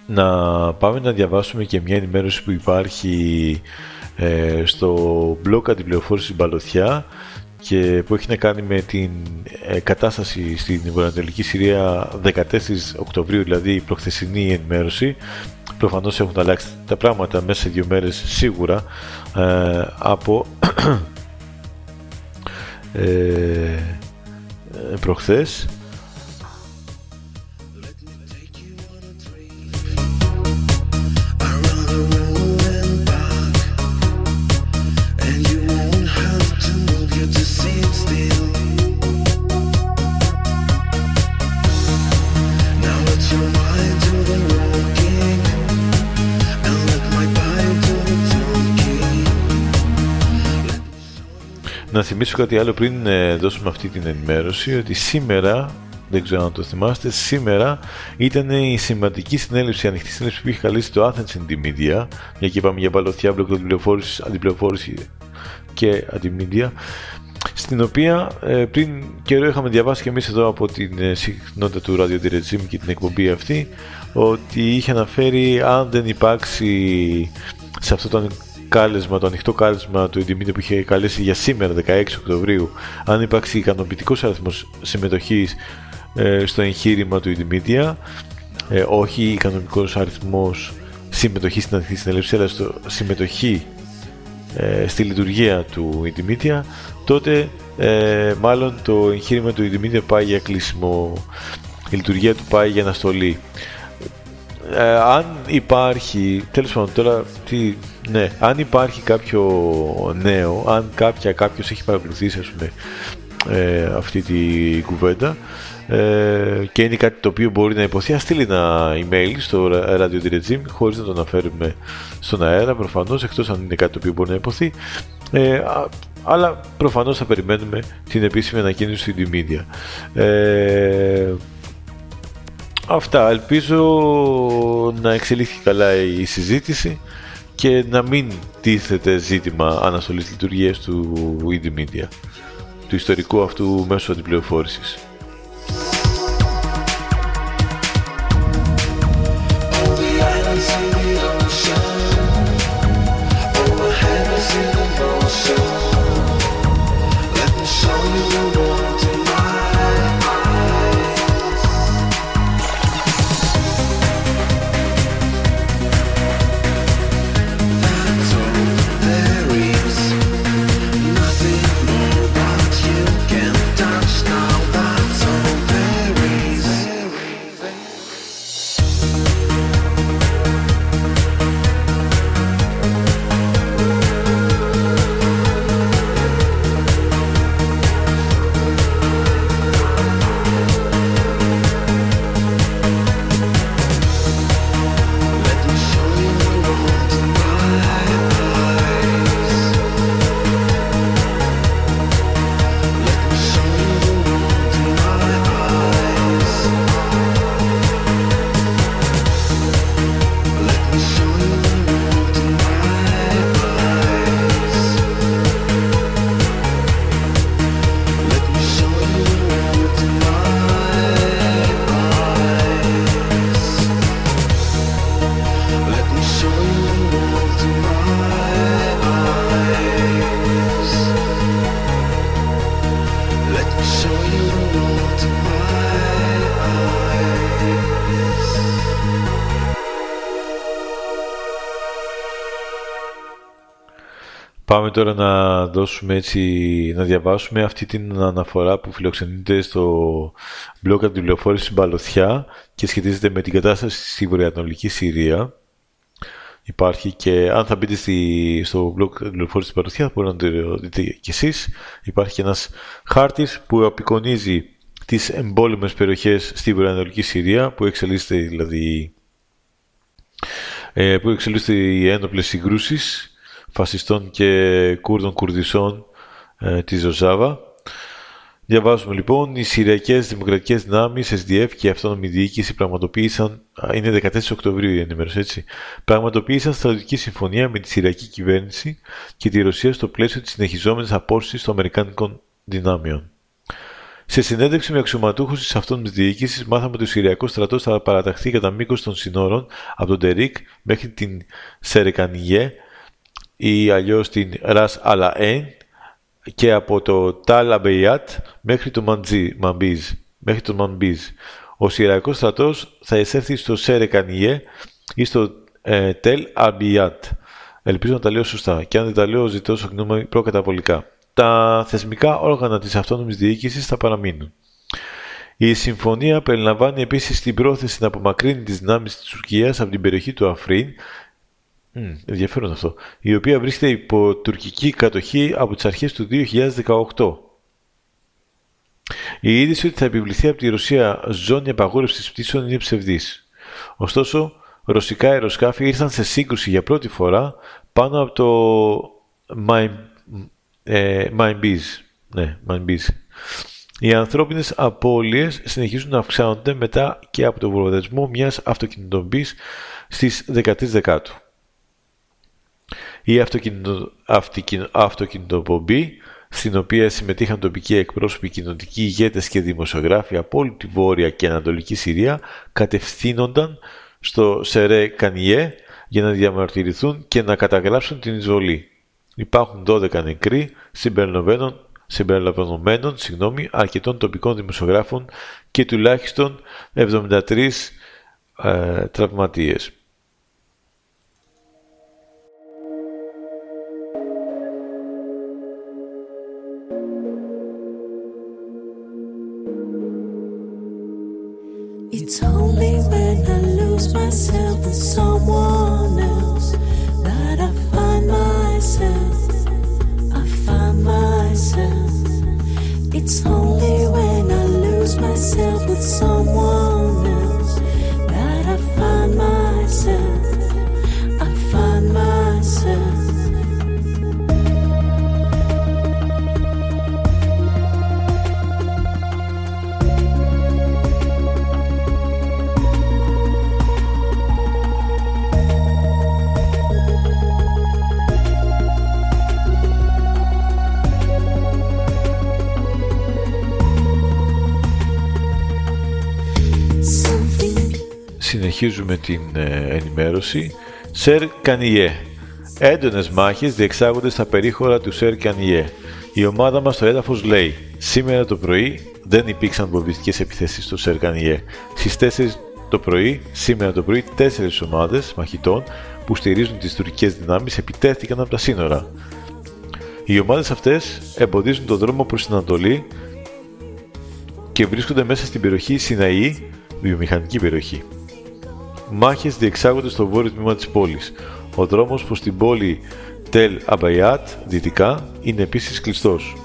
να πάμε να διαβάσουμε και μια ενημέρωση που υπάρχει ε, στο blog αντιπληροφόρηση Μπαλωθιά και που έχει να κάνει με την ε, κατάσταση στην Βορειοανατολική Συρία 14 Οκτωβρίου, δηλαδή η προχθεσινή ενημέρωση. Προφανώς έχουν αλλάξει τα πράγματα μέσα σε δύο μέρες σίγουρα ε, από [CLEARS THROAT] ε, προχθές Να θυμίσω κάτι άλλο πριν ε, δώσουμε αυτή την ενημέρωση ότι σήμερα, δεν ξέρω αν το θυμάστε, σήμερα ήταν η σημαντική συνέλευση, η ανοιχτή συνέλευση που είχε καλέσει το Athens in the Media, για και είπαμε για παλωθιά, μπλοκ αντιπληροφόρηση και αντιμίδια, στην οποία ε, πριν καιρό είχαμε διαβάσει και εμείς εδώ από την ε, συχνότητα του Radio Regime και την εκπομπή αυτή ότι είχε αναφέρει αν δεν υπάρξει σε αυτό το κάλεσμα, το ανοιχτό κάλεσμα του Ιντιμίδη που είχε καλέσει για σήμερα 16 Οκτωβρίου αν υπάρξει ικανοποιητικός αριθμός συμμετοχής ε, στο εγχείρημα του Ιντιμίδια ε, όχι ικανοποιητικός αριθμός συμμετοχής στην ανοιχτή συνέλευση αλλά στο συμμετοχή ε, στη λειτουργία του Ιντιμίδια τότε ε, μάλλον το εγχείρημα του Ιντιμίδια πάει για κλείσιμο. Η λειτουργία του πάει για αναστολή. Ε, αν υπάρχει, τέλος πάντων τώρα, τι, ναι, αν υπάρχει κάποιο νέο, αν κάποια, κάποιος έχει παρακολουθήσει ας πούμε, ε, αυτή τη κουβέντα ε, και είναι κάτι το οποίο μπορεί να υποθεί, ας στείλει ένα email στο Radio Regime χωρίς να το αναφέρουμε στον αέρα προφανώς, εκτός αν είναι κάτι το οποίο μπορεί να υποθεί ε, αλλά προφανώς θα περιμένουμε την επίσημη ανακοίνωση στην Media. Ε, Αυτά. Ελπίζω να εξελίχθει καλά η συζήτηση και να μην τίθεται ζήτημα αναστολής λειτουργίας του Indie Media, του ιστορικού αυτού μέσου αντιπληροφόρησης. Πάμε τώρα να δώσουμε έτσι, να διαβάσουμε αυτή την αναφορά που φιλοξενείται στο blog αντιπληροφόρηση Μπαλωθιά και σχετίζεται με την κατάσταση στη βορειοανατολική Συρία. Υπάρχει και αν θα μπείτε στη, στο blog αντιπληροφόρηση Μπαλωθιά μπορείτε να το δείτε κι εσείς. Υπάρχει και ένας χάρτης που απεικονίζει τις εμπόλεμες περιοχές στη βορειοανατολική Συρία που εξελίσσεται δηλαδή ε, που εξελίσσεται οι ένοπλες συγκρούσεις φασιστών και Κούρδων Κουρδισών ε, της Ζωζάβα. Διαβάζουμε λοιπόν, οι Συριακές Δημοκρατικές Δυνάμεις, SDF και η Αυτόνομη Διοίκηση πραγματοποίησαν, είναι 14 Οκτωβρίου η ενημέρωση έτσι, πραγματοποίησαν στρατιωτική συμφωνία με τη Συριακή Κυβέρνηση και τη Ρωσία στο πλαίσιο της συνεχιζόμενης απόρρησης των Αμερικάνικων δυνάμεων. Σε συνέντευξη με αξιωματούχους της αυτόνομης διοίκησης, μάθαμε ότι ο Συριακός στρατός θα παραταχθεί κατά μήκος των συνόρων από τον Τερίκ μέχρι την Σερεκανιγέ ή αλλιώς την Ρα Αλαέν και από το Τάλ Αμπεϊάτ μέχρι το Μαμπίζ. Μέχρι το Μαμπίζ. Ο Συριακό στρατός θα εισέλθει στο Σερεκανιγέ ή στο ε, Τελ Αμπιάτ. Ελπίζω να τα λέω σωστά και αν δεν τα λέω ζητώ συγγνώμη προκαταβολικά τα θεσμικά όργανα της αυτόνομης διοίκησης θα παραμείνουν. Η συμφωνία περιλαμβάνει επίσης την πρόθεση να απομακρύνει τις δυνάμεις της Τουρκίας από την περιοχή του Αφρίν, mm, ενδιαφέρον αυτό, η οποία βρίσκεται υπό τουρκική κατοχή από τις αρχές του 2018. Η είδηση ότι θα επιβληθεί από τη Ρωσία ζώνη απαγόρευσης πτήσεων είναι ψευδής. Ωστόσο, ρωσικά αεροσκάφη ήρθαν σε σύγκρουση για πρώτη φορά πάνω από το ε, Ναι, Οι ανθρώπινες απώλειες συνεχίζουν να αυξάνονται μετά και από τον βομβαρδισμό μιας αυτοκινητομπής στις 13 Δεκάτου. Η αυτοκινητο, αυτοκινητοπομπή, στην οποία συμμετείχαν τοπικοί εκπρόσωποι, κοινωνικοί ηγέτες και δημοσιογράφοι από όλη τη Βόρεια και Ανατολική Συρία, κατευθύνονταν στο Σερέ Κανιέ για να διαμαρτυρηθούν και να καταγράψουν την εισβολή. Υπάρχουν 12 νεκροί συμπεριλαμβανομένων συγγνώμη, αρκετών τοπικών δημοσιογράφων και τουλάχιστον 73 ε, τραυματίες. It's only when I lose myself with someone συνεχίζουμε την ε, ενημέρωση. Σερ Κανιέ. Έντονες μάχες διεξάγονται στα περίχωρα του Σερ Κανιέ. Η ομάδα μας στο έδαφος λέει: Σήμερα το πρωί δεν υπήρξαν βομβιστικές επιθέσεις στο Σερ Κανιέ. Στις 4 το πρωί, σήμερα το πρωί, τέσσερις ομάδες μαχητών που στηρίζουν τις τουρκικές δυνάμεις επιτέθηκαν από τα σύνορα. Οι ομάδες αυτές εμποδίζουν τον δρόμο προς την Ανατολή και βρίσκονται μέσα στην περιοχή Σιναή, βιομηχανική περιοχή. Μάχες διεξάγονται στο βόρειο τμήμα της πόλης. Ο δρόμος προς την πόλη Τελ Αμπαϊάτ, δυτικά, είναι επίσης κλειστός.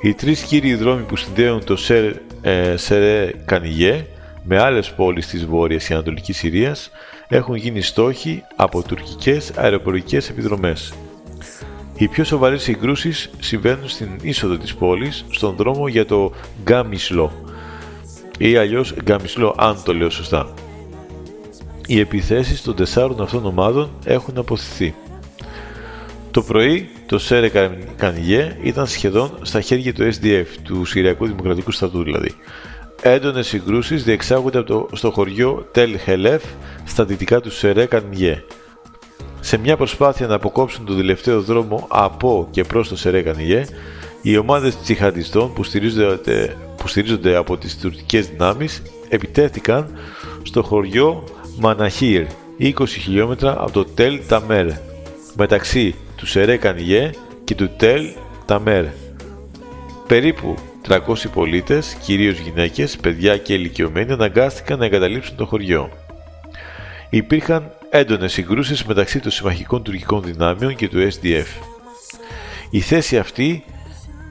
Οι τρεις κύριοι δρόμοι που συνδέουν το Σερ, ε, Σερέ Κανιγέ με άλλες πόλεις της βόρειας και ανατολικής Συρίας έχουν γίνει στόχοι από τουρκικές αεροπορικές επιδρομές. Οι πιο σοβαρές συγκρούσεις συμβαίνουν στην είσοδο της πόλης, στον δρόμο για το Γκάμισλο ή αλλιώς Γκάμισλο, αν το λέω σωστά. Οι επιθέσεις των τεσσάρων αυτών ομάδων έχουν αποθηθεί. Το πρωί το Σέρε Κανιγέ ήταν σχεδόν στα χέρια του SDF, του Συριακού Δημοκρατικού Στρατού δηλαδή. Έντονες συγκρούσεις διεξάγονται από το, στο χωριό Τελ Χελεφ στα δυτικά του Σερέ Κανιγέ. Σε μια προσπάθεια να αποκόψουν τον τελευταίο δρόμο από και προς το Σερέ Κανιγέ, οι ομάδες τσιχαντιστών που στηρίζονται, που στηρίζονται από τις τουρκικές δυνάμεις επιτέθηκαν στο χωριό Μαναχύρ, 20 χιλιόμετρα από το Τελ Ταμέρ, μεταξύ του Σερέ Κανιέ και του Τελ Ταμέρ. Περίπου 300 πολίτες, κυρίως γυναίκες, παιδιά και ηλικιωμένοι αναγκάστηκαν να εγκαταλείψουν το χωριό. Υπήρχαν έντονες συγκρούσεις μεταξύ των συμμαχικών τουρκικών δυνάμεων και του SDF. Η θέση αυτή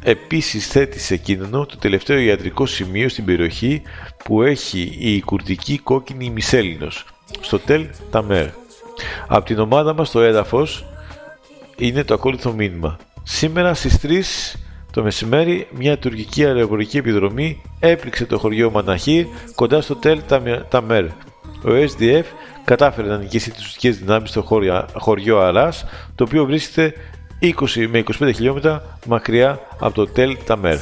επίσης θέτει σε κίνδυνο το τελευταίο ιατρικό σημείο στην περιοχή που έχει η κουρδική κόκκινη Μισέλινος, στο Τελ Ταμέρ. Από την ομάδα μας στο έδαφος είναι το ακόλουθο μήνυμα. Σήμερα στις 3 το μεσημέρι μια τουρκική αεροπορική επιδρομή έπληξε το χωριό Μαναχή κοντά στο Τελ Ταμέρ. Ο SDF κατάφερε να νικήσει τις τουρκικές δυνάμεις στο χωριό Αράς, το οποίο βρίσκεται 20 με 25 χιλιόμετρα μακριά από το Τελ Ταμέρ.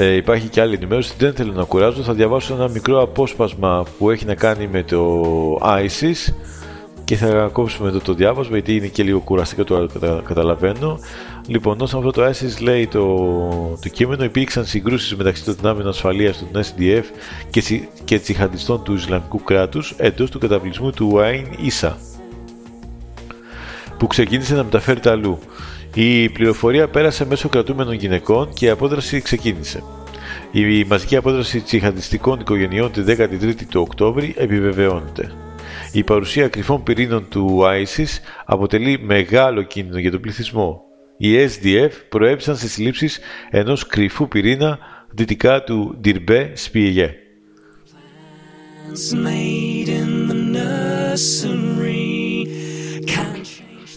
Ε, υπάρχει και άλλη ενημέρωση, δεν θέλω να κουράζω, θα διαβάσω ένα μικρό απόσπασμα που έχει να κάνει με το ISIS και θα κόψουμε το, το διάβασμα γιατί είναι και λίγο κουραστικό το καταλαβαίνω. Λοιπόν, όσον αυτό το ISIS λέει το, το κείμενο, υπήρξαν συγκρούσεις μεταξύ των δυνάμεων ασφαλείας του SDF και, και τσιχαντιστών του Ισλαμικού κράτους εντός του καταβλισμού του Ουάιν Ίσα που ξεκίνησε να μεταφέρει αλλού. Η πληροφορία πέρασε μέσω κρατούμενων γυναικών και η απόδραση ξεκίνησε. Η μαζική απόδραση τσιχαντιστικών οικογενειών την 13η του Οκτώβρη επιβεβαιώνεται. Η παρουσία κρυφών πυρήνων του ISIS αποτελεί μεγάλο κίνδυνο για τον πληθυσμό. Οι SDF προέβησαν στις συλλήψεις ενός κρυφού πυρήνα δυτικά του Ντιρμπέ Σπιεγέ.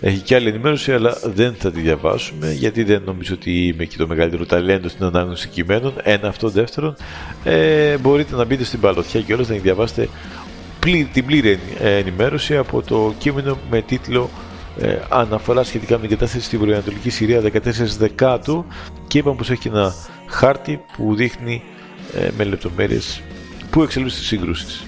Έχει και άλλη ενημέρωση, αλλά δεν θα τη διαβάσουμε γιατί δεν νομίζω ότι είμαι και το μεγαλύτερο ταλέντο στην ανάγνωση κειμένων. Ένα αυτό. Δεύτερον, ε, μπορείτε να μπείτε στην παλωτιά και όλες να διαβάσετε την πλήρη ενημέρωση από το κείμενο με τίτλο ε, αναφορά σχετικά με την κατάσταση στην Βορειοανατολική Συρία 14 Δεκάτου και είπαμε πως έχει ένα χάρτη που δείχνει ε, με λεπτομέρειες που εξελίσσονται τις σύγκρουσεις.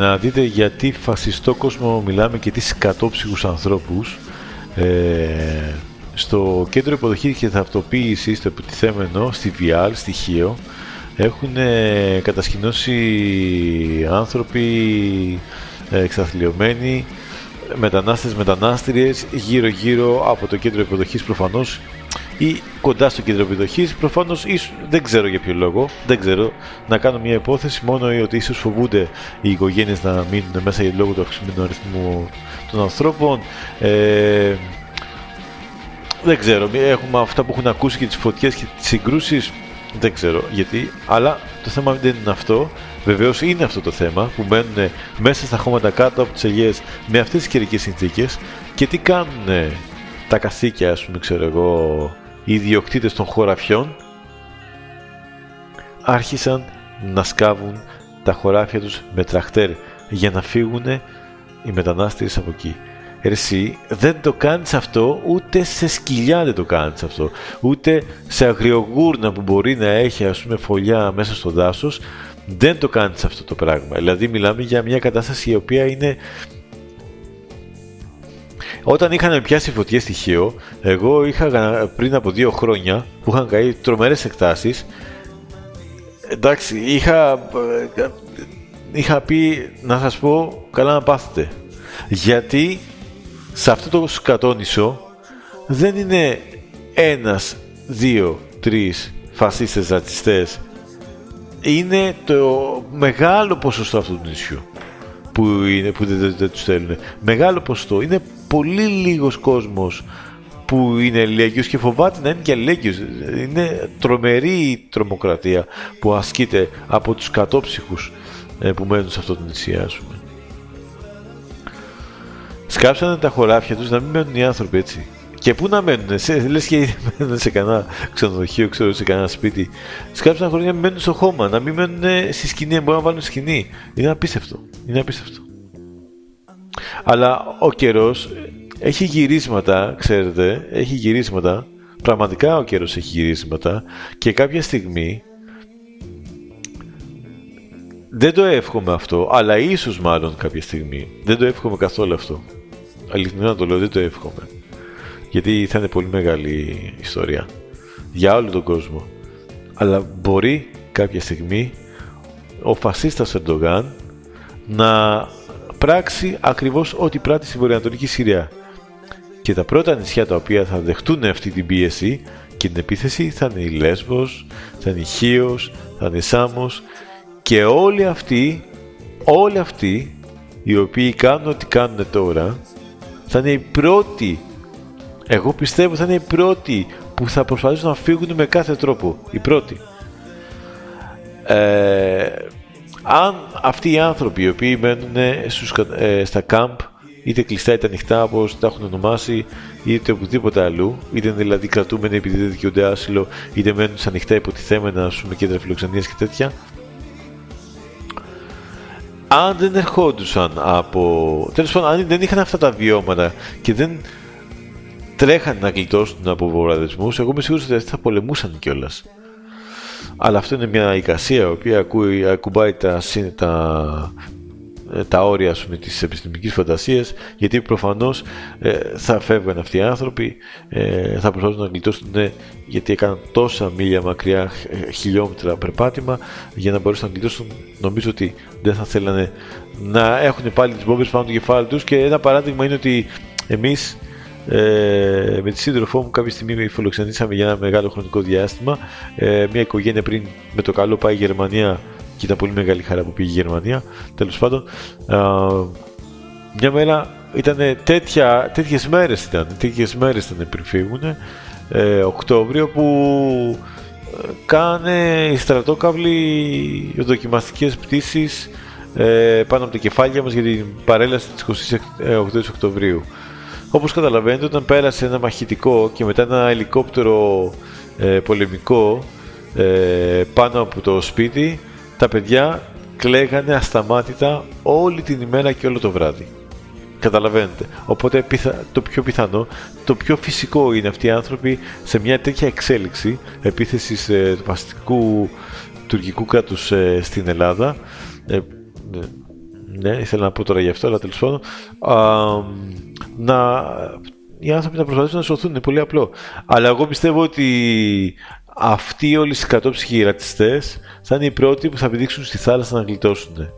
Να δείτε γιατί φασιστό κόσμο μιλάμε και τις σκατόψυχους ανθρώπους. Ε, στο κέντρο υποδοχή και ταυτοποίηση στο επιτιθέμενο, στη Βιάλ, στη Χίο έχουν ε, κατασκηνώσει άνθρωποι ε, εξαθλειωμένοι μετανάστες, μετανάστριες γύρω γύρω από το κέντρο υποδοχής προφανώς. Ή κοντά στο κέντρο επιδοχής. Προφανώς δεν ξέρω για ποιο λόγο, δεν ξέρω να κάνω μια υπόθεση μόνο ότι ίσως φοβούνται οι οικογένειες να μείνουν μέσα για λόγω του αυξημένου αριθμού των ανθρώπων. Ε, δεν ξέρω, έχουμε αυτά που έχουν ακούσει και τις φωτιές και τις συγκρούσεις. Δεν ξέρω γιατί, αλλά το θέμα δεν είναι αυτό. Βεβαίως είναι αυτό το θέμα που μένουν μέσα στα χώματα κάτω από τις αιγαίε με αυτές τις καιρικές συνθήκες και τι κάνουν τα καθήκια, ας πούμε, ξέρω εγώ, οι ιδιοκτήτες των χωραφιών άρχισαν να σκάβουν τα χωράφια τους με τραχτέρ για να φύγουν οι μετανάστες από εκεί. Εσύ δεν το κάνεις αυτό, ούτε σε σκυλιά δεν το κάνεις αυτό, ούτε σε αγριογούρνα που μπορεί να έχει ας πούμε φωλιά μέσα στο δάσος, δεν το κάνεις αυτό το πράγμα. Δηλαδή μιλάμε για μια κατάσταση η οποία είναι όταν είχαν πιάσει φωτιές στοιχείο, εγώ είχα πριν από δύο χρόνια που είχαν καεί τρομερές εκτάσεις. Εντάξει, είχα, ε, είχα πει να σας πω καλά να πάθετε. Γιατί σε αυτό το σκατόνισο δεν είναι ένας, δύο, τρεις φασίστες ρατσιστές είναι το μεγάλο ποσοστό αυτού του νησιού που, είναι, που δεν, δεν, δεν τους θέλουν. Μεγάλο ποσοστό. Είναι πολύ λίγος κόσμος που είναι αλληλέγγυος και φοβάται να είναι και αλληλέγγυος. Είναι τρομερή η τρομοκρατία που ασκείται από τους κατόψυχους ε, που μένουν σε αυτό το νησί, ας πούμε. Σκάψανε τα χωράφια τους να μην μένουν οι άνθρωποι έτσι. Και πού να μένουν, σε, λες και [LAUGHS] μένουν σε κανένα ξενοδοχείο, ξέρω, σε κανένα σπίτι. Σκάψανε χωρί να μην μένουν στο χώμα, να μην μένουν στη σκηνή, μπορούν να βάλουν σκηνή. Είναι απίστευτο. Είναι απίστευτο. Αλλά ο καιρός έχει γυρίσματα, ξέρετε, έχει γυρίσματα. Πραγματικά ο καιρός έχει γυρίσματα και κάποια στιγμή δεν το εύχομαι αυτό, αλλά ίσως μάλλον κάποια στιγμή. Δεν το εύχομαι καθόλου αυτό. Αληθινά το λέω, δεν το εύχομαι. Γιατί θα είναι πολύ μεγάλη ιστορία. Για όλο τον κόσμο. Αλλά μπορεί κάποια στιγμή ο φασίστας Ερντογάν να πράξει ακριβώς ό,τι πράττει στη βορειοανατολική Συρία. Και τα πρώτα νησιά τα οποία θα δεχτούν αυτή την πίεση και την επίθεση θα είναι η Λέσβος, θα είναι η Χίος, θα είναι η Σάμος και όλοι αυτοί, όλοι αυτοί οι οποίοι κάνουν ό,τι κάνουν τώρα θα είναι οι πρώτοι εγώ πιστεύω θα είναι οι πρώτοι που θα προσπαθήσουν να φύγουν με κάθε τρόπο. Οι πρώτοι. Ε, αν αυτοί οι άνθρωποι οι οποίοι μένουν στους, ε, στα κάμπ είτε κλειστά είτε ανοιχτά όπως τα έχουν ονομάσει είτε οπουδήποτε αλλού είτε είναι δηλαδή κρατούμενοι επειδή δεν δικαιούνται άσυλο είτε μένουν σε ανοιχτά υποτιθέμενα ας πούμε κέντρα φιλοξενίας και τέτοια αν δεν ερχόντουσαν από τέλος πάντων αν δεν είχαν αυτά τα βιώματα και δεν τρέχαν να γλιτώσουν από βομβαρδισμούς, εγώ είμαι σίγουρος ότι θα πολεμούσαν κιόλας. Αλλά αυτό είναι μια εικασία η οποία ακούει, ακουμπάει τα, τα, ε, τα όρια πούμε, της επιστημικής φαντασίας γιατί προφανώς ε, θα φεύγουν αυτοί οι άνθρωποι ε, θα προσπαθούν να γλιτώσουν ναι, γιατί έκαναν τόσα μίλια μακριά χιλιόμετρα περπάτημα για να μπορέσουν να γλιτώσουν. Νομίζω ότι δεν θα θέλανε να έχουν πάλι τις μπόμπες πάνω το κεφάλι τους και ένα παράδειγμα είναι ότι εμείς ε, με τη σύντροφό μου κάποια στιγμή φιλοξενήσαμε για ένα μεγάλο χρονικό διάστημα. Ε, μια οικογένεια πριν με το καλό πάει η Γερμανία και ήταν πολύ μεγάλη χαρά που πήγε η Γερμανία. Τέλος πάντων, μια μέρα ήταν τέτοια, τέτοιες μέρες ήταν, τέτοιες μέρες ήταν πριν φύγουν, ε, Οκτώβριο που ε, κάνε οι στρατόκαυλοι δοκιμαστικές πτήσεις ε, πάνω από τα κεφάλια μας για την παρέλαση της 28 Οκτωβρίου. Όπως καταλαβαίνετε όταν πέρασε ένα μαχητικό και μετά ένα ελικόπτερο ε, πολεμικό ε, πάνω από το σπίτι τα παιδιά κλαίγανε ασταμάτητα όλη την ημέρα και όλο το βράδυ. Καταλαβαίνετε. Οπότε το πιο πιθανό, το πιο φυσικό είναι αυτοί οι άνθρωποι σε μια τέτοια εξέλιξη επίθεσης ε, του φασιστικού τουρκικού κράτους ε, στην Ελλάδα. Ε, ναι, ήθελα να πω τώρα γι' αυτό, αλλά τέλος πάντων. Να, οι άνθρωποι να προσπαθήσουν να σωθούν, είναι πολύ απλό. Αλλά εγώ πιστεύω ότι αυτοί όλοι οι κατόψυχοι ρατσιστέ θα είναι οι πρώτοι που θα πηδήξουν στη θάλασσα να γλιτώσουν.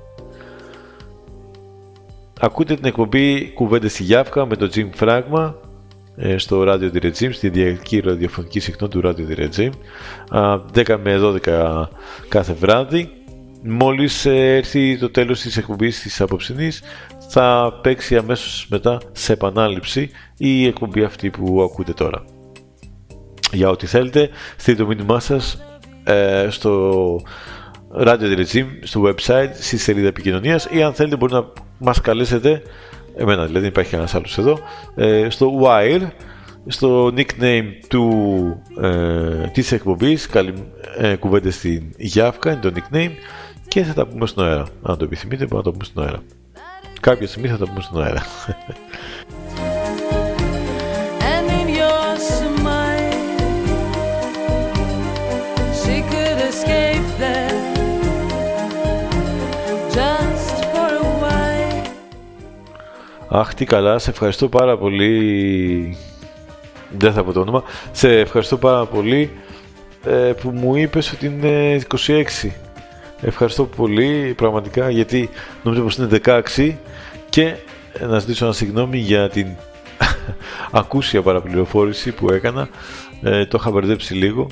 Ακούτε την εκπομπή Κουβέντε στη Γιάφκα με το Jim Fragma ε, στο Radio The Regime, στη διακή ραδιοφωνική συχνότητα του Radio The Regime, 10 με 12 κάθε βράδυ. Μόλις ε, έρθει το τέλος της εκπομπής της απόψινής θα παίξει αμέσως μετά σε επανάληψη η εκπομπή αυτή που ακούτε τώρα. Για ό,τι θέλετε, στείλτε το μήνυμά σας ε, στο Radio Regime, στο website, στη σελίδα επικοινωνίας ή αν θέλετε μπορείτε να μας καλέσετε, εμένα δηλαδή δεν υπάρχει κανένας άλλος εδώ, ε, στο Wire, στο nickname του, ε, της εκπομπής, καλή, ε, κουβέντες στην Γιάφκα είναι το nickname και θα τα πούμε στον αέρα. Αν το επιθυμείτε, μπορούμε να το πούμε στον αέρα. Κάποια στιγμή θα τα πούμε στον αέρα. Αχ, τι καλά, σε ευχαριστώ πάρα πολύ. Δεν θα πω το όνομα. Σε ευχαριστώ πάρα πολύ ε, που μου είπες ότι είναι 26. Ευχαριστώ πολύ πραγματικά γιατί νομίζω πως είναι 16 και να ζητήσω ένα συγγνώμη για την [LAUGHS] ακούσια παραπληροφόρηση που έκανα. Ε, το είχα μπερδέψει λίγο.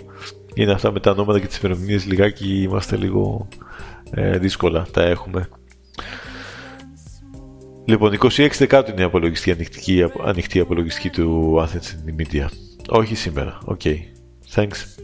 είναι αυτά με τα ονόματα και τις ημερομηνίες λιγάκι είμαστε λίγο ε, δύσκολα, τα έχουμε. Λοιπόν, 26 Δεκάτου είναι η απολογιστική, ανοιχτή, ανοιχτή απολογιστική του Athens Indymedia. Όχι σήμερα. OK. Okay. Thanks.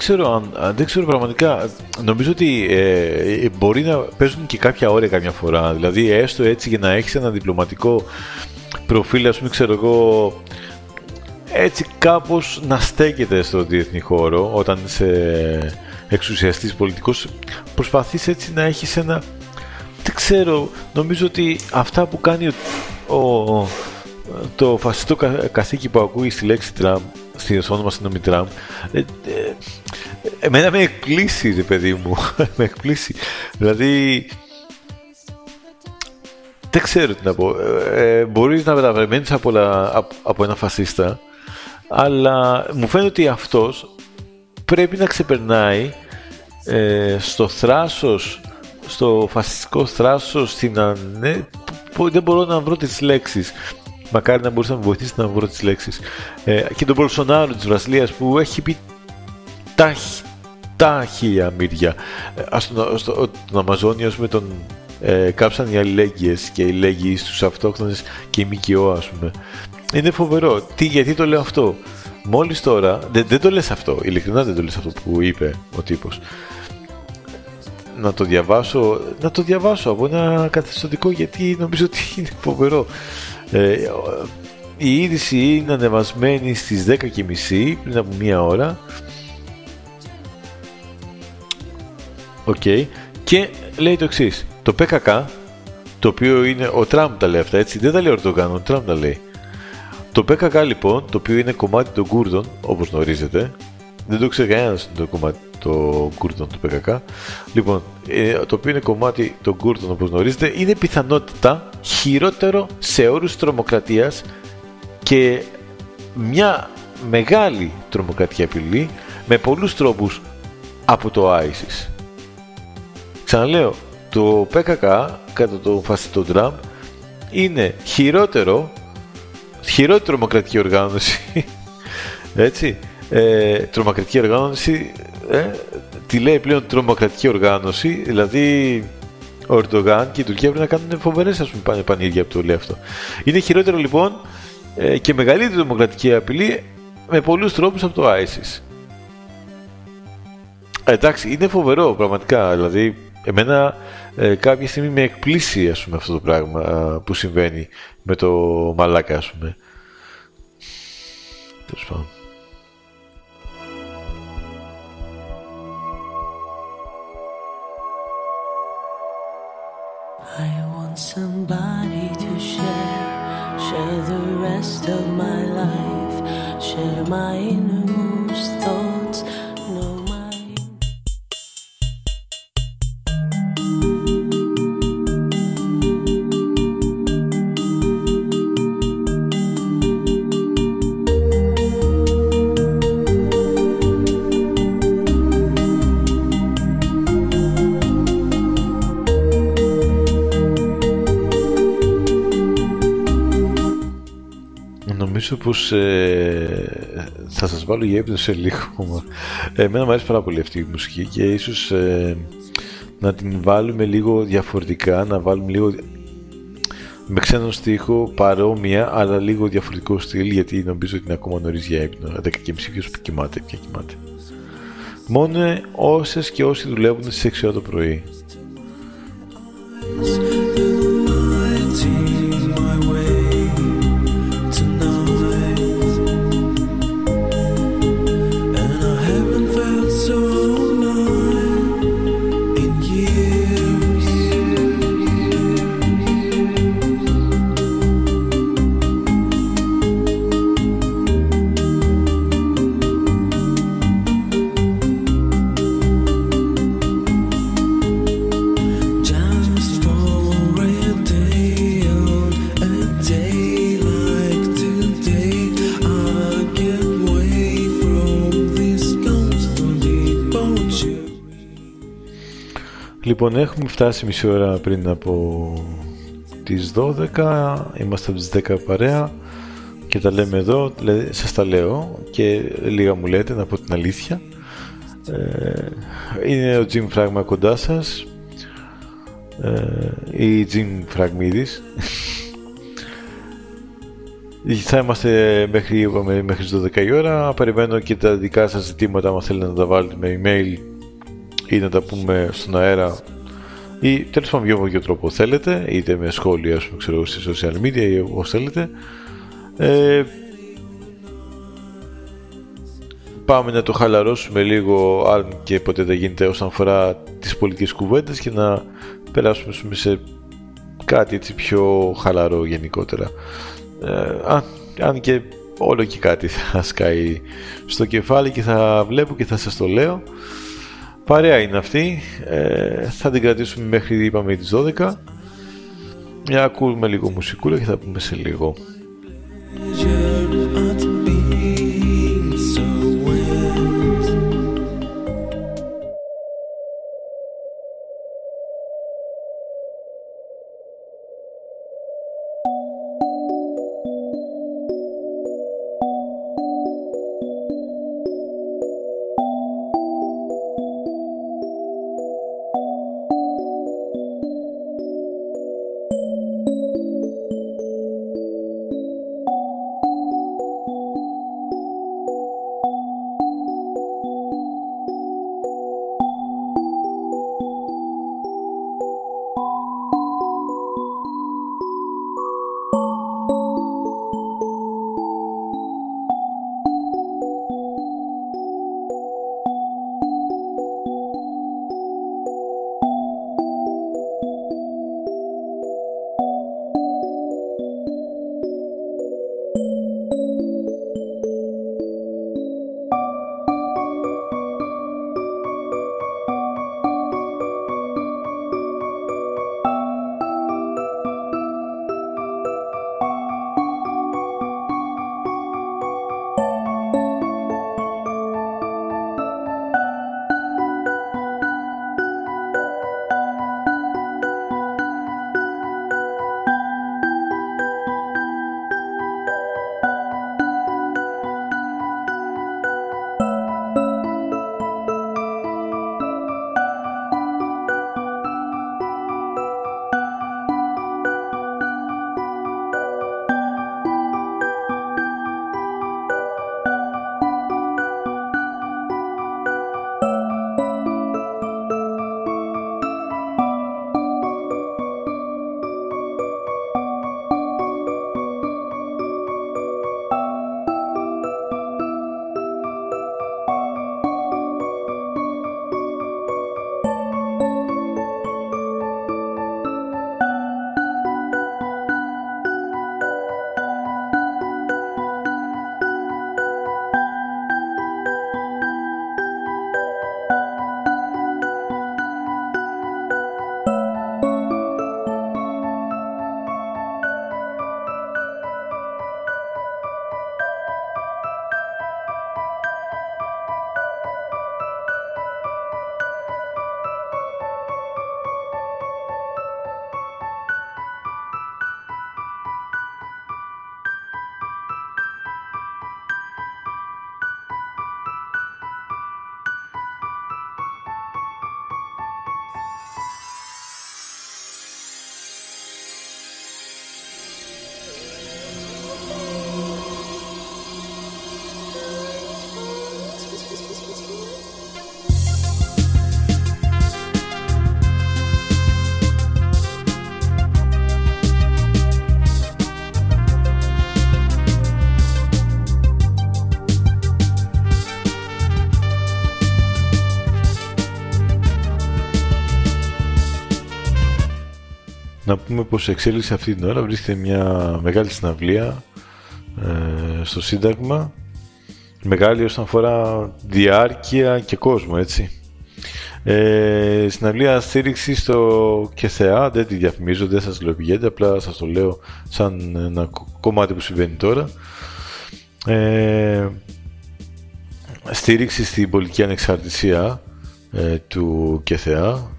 Ξέρω, αν, δεν ξέρω πραγματικά. Νομίζω ότι ε, μπορεί να παίζουν και κάποια όρια καμιά φορά. Δηλαδή, έστω έτσι για να έχεις ένα διπλωματικό προφίλ, ας πούμε, ξέρω εγώ, έτσι κάπως να στέκεται στο διεθνή χώρο όταν είσαι εξουσιαστής πολιτικός προσπαθείς έτσι να έχεις ένα δεν ξέρω, νομίζω ότι αυτά που κάνει ο, το φασιστό καθήκη που ακούει στη λέξη Τραμπ στη όνομα στην Τραμπ ε, ε, εμένα με εκπλήσει, ρε παιδί μου. [LAUGHS] με εκπλήσει. Δηλαδή, δεν ξέρω τι να πω. Ε, ε μπορείς να μεταβρεμένεις από, από, ένα φασίστα, αλλά μου φαίνεται ότι αυτός πρέπει να ξεπερνάει ε, στο θράσος, στο φασιστικό θράσος, στην ναι, δεν μπορώ να βρω τις λέξεις. Μακάρι να μπορούσα να με βοηθήσει να βρω τις λέξεις. Ε, και τον Πολσονάρο της Βραζιλίας που έχει πει τα, 7 χίλια μύρια. Ε, στο, στο, τον Αμαζόνιο, ας πούμε, τον ε, κάψαν οι αλληλέγγυες και οι λέγγυοι στους αυτόχθονες και η ΜΚΟ, ας πούμε. Είναι φοβερό. Τι, γιατί το λέω αυτό; Μόλις τώρα, δεν, δεν το λες αυτό, ειλικρινά δεν το λες αυτό που είπε ο τύπος. Να το διαβάσω, να το διαβάσω από ένα καθεστωτικό γιατί νομίζω ότι [LAUGHS] είναι φοβερό. Ε, η είδηση είναι ανεβασμένη στις 10.30 πριν από μία ώρα Οκ. Και λέει το εξής. Το PKK, το οποίο είναι. Ο Τραμπ τα λέει αυτά, έτσι. Δεν τα λέει ο Ερντογάν, ο Τραμπ τα λέει. Το PKK λοιπόν, το οποίο είναι κομμάτι των Κούρδων, όπως γνωρίζετε, δεν το ξέρει κανένας το κομμάτι των Κούρδων του PKK. Λοιπόν, ε, το οποίο είναι κομμάτι των Κούρδων, όπως γνωρίζετε, είναι πιθανότητα χειρότερο σε όρους τρομοκρατίας και μια μεγάλη τρομοκρατική απειλή με πολλούς τρόπους από το ISIS. Ξαναλέω, το PKK κατά το φασιστό Τραμπ είναι χειρότερο χειρότερη τρομοκρατική οργάνωση [LAUGHS] έτσι ε, τρομοκρατική οργάνωση ε, τη λέει πλέον τρομοκρατική οργάνωση δηλαδή ο Ερντογάν και η Τουρκία πρέπει να κάνουν φοβερές ας πούμε πανίδια από το λέει αυτό είναι χειρότερο λοιπόν ε, και μεγαλύτερη δημοκρατική απειλή με πολλούς τρόπους από το ISIS. Ε, εντάξει, είναι φοβερό πραγματικά, δηλαδή εμένα ε, κάποια στιγμή με εκπλήσει ας πούμε αυτό το πράγμα που συμβαίνει με το μαλάκα ας πούμε. Τέλος πάντων. I want somebody to share, share the rest of my life, share my innermost thoughts. Νομίζω πως ε, θα σας βάλω για ύπνο σε λίγο. Ε, εμένα μου αρέσει πάρα πολύ αυτή η μουσική και ίσως ε, να την βάλουμε λίγο διαφορετικά, να βάλουμε λίγο με ξένο στίχο παρόμοια αλλά λίγο διαφορετικό στυλ γιατί νομίζω ότι είναι ακόμα νωρίς για ύπνο. 10 και μισή ποιος κοιμάται, ποια κοιμάται. Μόνο όσες και όσοι δουλεύουν στις 6 ώρα το πρωί. Φτάσει μισή ώρα πριν από τις 12, είμαστε από τις 10 παρέα και τα λέμε εδώ, σας τα λέω και λίγα μου λέτε να πω την αλήθεια. Ε, είναι ο Jim Fragma κοντά σας, ε, η Jim Fragmidis. [LAUGHS] Θα είμαστε μέχρι, μέχρι τις 12 η ώρα, περιμένω και τα δικά σας ζητήματα αν θέλετε να τα βάλετε με email ή να τα πούμε στον αέρα ή τέλος πάντων για όποιο τρόπο θέλετε, είτε με σχόλια πούμε, ξέρω, σε social media ή όπως θέλετε. Ε, πάμε να το χαλαρώσουμε λίγο, αν και ποτέ δεν γίνεται όσον αφορά τις πολιτικές κουβέντες και να περάσουμε σε κάτι έτσι πιο χαλαρό γενικότερα. Ε, αν, αν και όλο και κάτι θα σκάει στο κεφάλι και θα βλέπω και θα σας το λέω. Παρέα είναι αυτή. Ε, θα την κρατήσουμε μέχρι είπαμε τις 12. Μια ακούμε λίγο μουσικούλα και θα πούμε σε λίγο. Πούμε πως εξέλιξη αυτή την ώρα βρίσκεται μια μεγάλη συναυλία ε, στο Σύνταγμα μεγάλη όσον αφορά διάρκεια και κόσμο, έτσι. Ε, συναυλία στήριξη στο ΚΕΘΕΑ, δεν τη διαφημίζω, δεν σας λέω πηγαίνετε, απλά σας το λέω σαν ένα κομμάτι που συμβαίνει τώρα. Ε, στήριξη στην πολιτική ανεξαρτησία ε, του ΚΕΘΕΑ.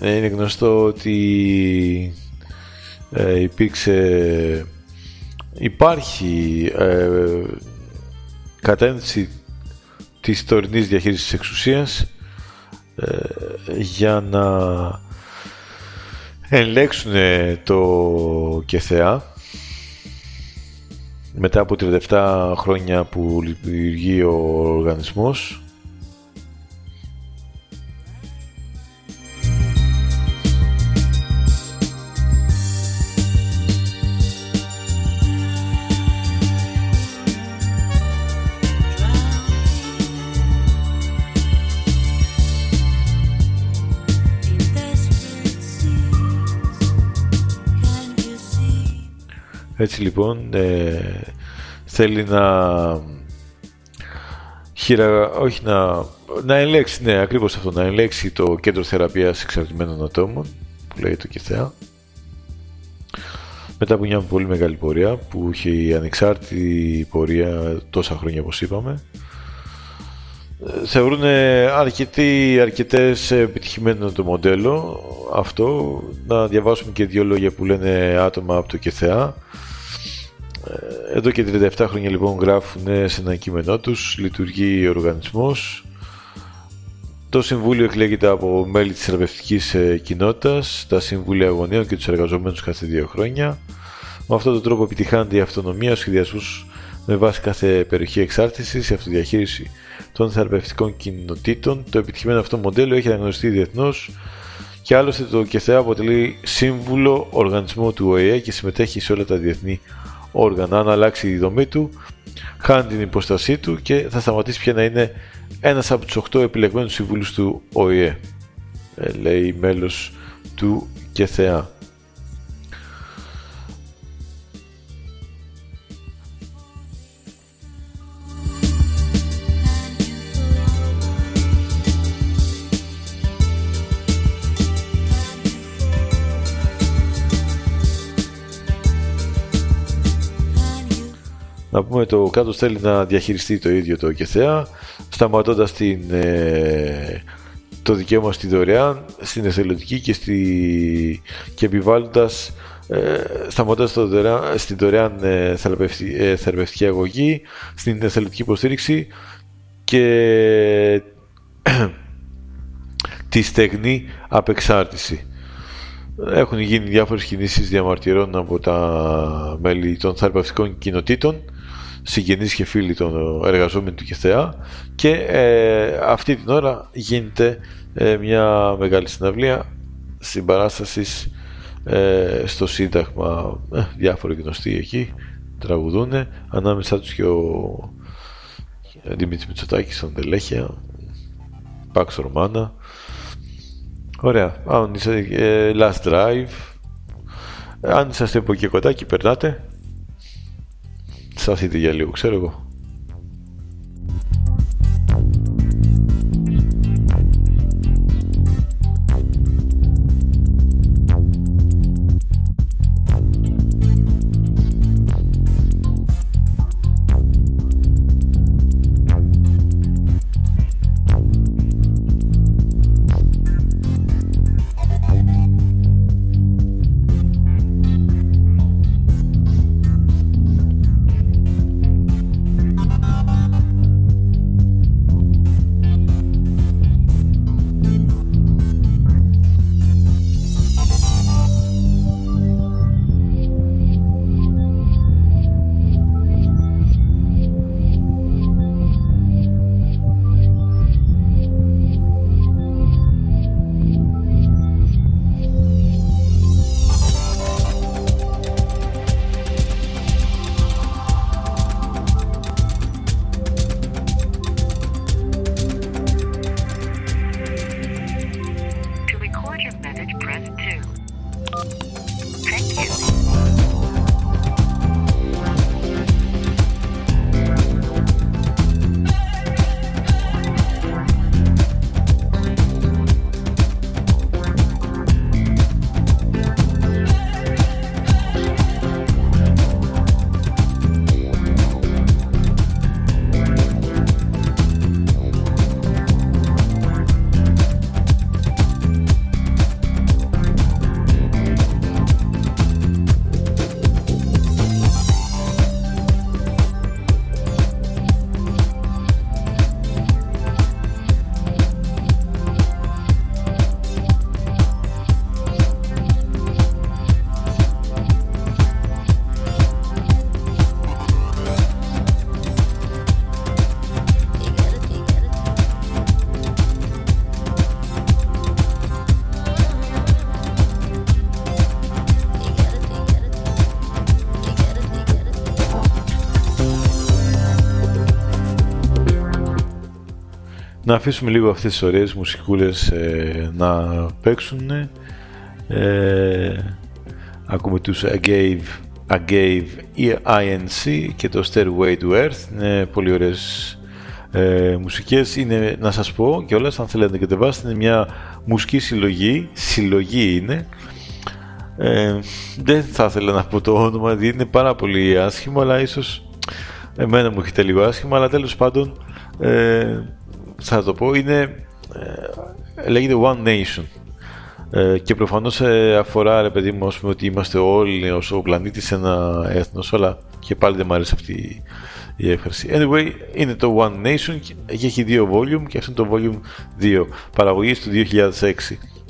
Ε, είναι γνωστό ότι ε, υπήρξε υπάρχει ε, κατένθεση της τωρινής διαχείρισης εξουσίας ε, για να ελέγξουν το ΚΕΘΕΑ. Μετά από 37 χρόνια που λειτουργεί ο οργανισμός Έτσι λοιπόν ε, θέλει να χειρα, όχι να, να ελέγξει, ναι ακριβώς αυτό, να ελέγξει το κέντρο θεραπείας εξαρτημένων ατόμων που λέει το ΚΕΘΕΑ μετά από μια πολύ μεγάλη πορεία που είχε η ανεξάρτητη πορεία τόσα χρόνια όπως είπαμε θεωρούν αρκετοί, αρκετές επιτυχημένο το μοντέλο αυτό. Να διαβάσουμε και δύο λόγια που λένε άτομα από το ΚΕΘΕΑ εδώ και 37 χρόνια λοιπόν γράφουν σε ένα κείμενό τους, λειτουργεί ο οργανισμός. Το Συμβούλιο εκλέγεται από μέλη της θεραπευτικής ε, κοινότητας, τα Συμβούλια Αγωνίων και τους εργαζομένους κάθε δύο χρόνια. Με αυτόν τον τρόπο επιτυχάνεται η αυτονομία, ο σχεδιασμός με βάση κάθε περιοχή εξάρτησης, η αυτοδιαχείριση των θεραπευτικών κοινοτήτων. Το επιτυχημένο αυτό μοντέλο έχει αναγνωριστεί διεθνώς και άλλωστε το ΚΕΘΕΑ αποτελεί σύμβουλο οργανισμό του ΟΕΕ και συμμετέχει σε όλα τα διεθνή όργανα. Αν αλλάξει η δομή του, χάνει την υποστασή του και θα σταματήσει πια να είναι ένας από τους 8 επιλεγμένους συμβούλους του ΟΗΕ, ε, λέει μέλος του ΚΕΘΕΑ. Να πούμε το κάτω θέλει να διαχειριστεί το ίδιο το ΚΕΘΕΑ σταματώντας την, ε, το δικαίωμα στη δωρεάν, στην εθελοντική και, στη, και επιβάλλοντας ε, σταματώντας το δωρεάν, στην δωρεάν ε, ε, θεραπευτική αγωγή, στην εθελοντική υποστήριξη και [CLEARS THROAT] τη στεγνή απεξάρτηση. Έχουν γίνει διάφορες κινήσεις διαμαρτυρών από τα μέλη των θεραπευτικών κοινοτήτων συγγενείς και φίλοι των εργαζόμενων του ΚΕΘΕΑ και ε, αυτή την ώρα γίνεται ε, μια μεγάλη συναυλία συμπαράστασης ε, στο Σύνταγμα. Ε, διάφοροι γνωστοί εκεί τραγουδούν ανάμεσά τους και ο Δημήτρης Μητσοτάκης στον Τελέχεια Πάξ Ρωμάνα. Ωραία. Αν είσαι Last Drive αν είσαστε από εκεί κοντά και περνάτε σταθείτε για λίγο, ξέρω εγώ. Αφήσουμε λίγο αυτές τις ωραίες μουσικούλες ε, να παίξουν. Ε, ακούμε τους Agave, Agave INC και το Stairway to Earth. Είναι πολύ ωραίες ε, μουσικές. Είναι, να σας πω και όλες, αν θέλετε να κατεβάσετε, είναι μια μουσική συλλογή. Συλλογή είναι. Ε, δεν θα ήθελα να πω το όνομα, γιατί είναι πάρα πολύ άσχημο, αλλά ίσως εμένα μου έχετε λίγο άσχημα, αλλά τέλος πάντων ε, θα το πω, είναι, ε, λέγεται One Nation. Ε, και προφανώς ε, αφορά, ρε παιδί μου, ότι είμαστε όλοι ως ο πλανήτης ένα έθνος, αλλά και πάλι δεν μου αρέσει αυτή η έκφραση. Anyway, είναι το One Nation και έχει δύο volume και αυτό είναι το volume 2, παραγωγής του 2006.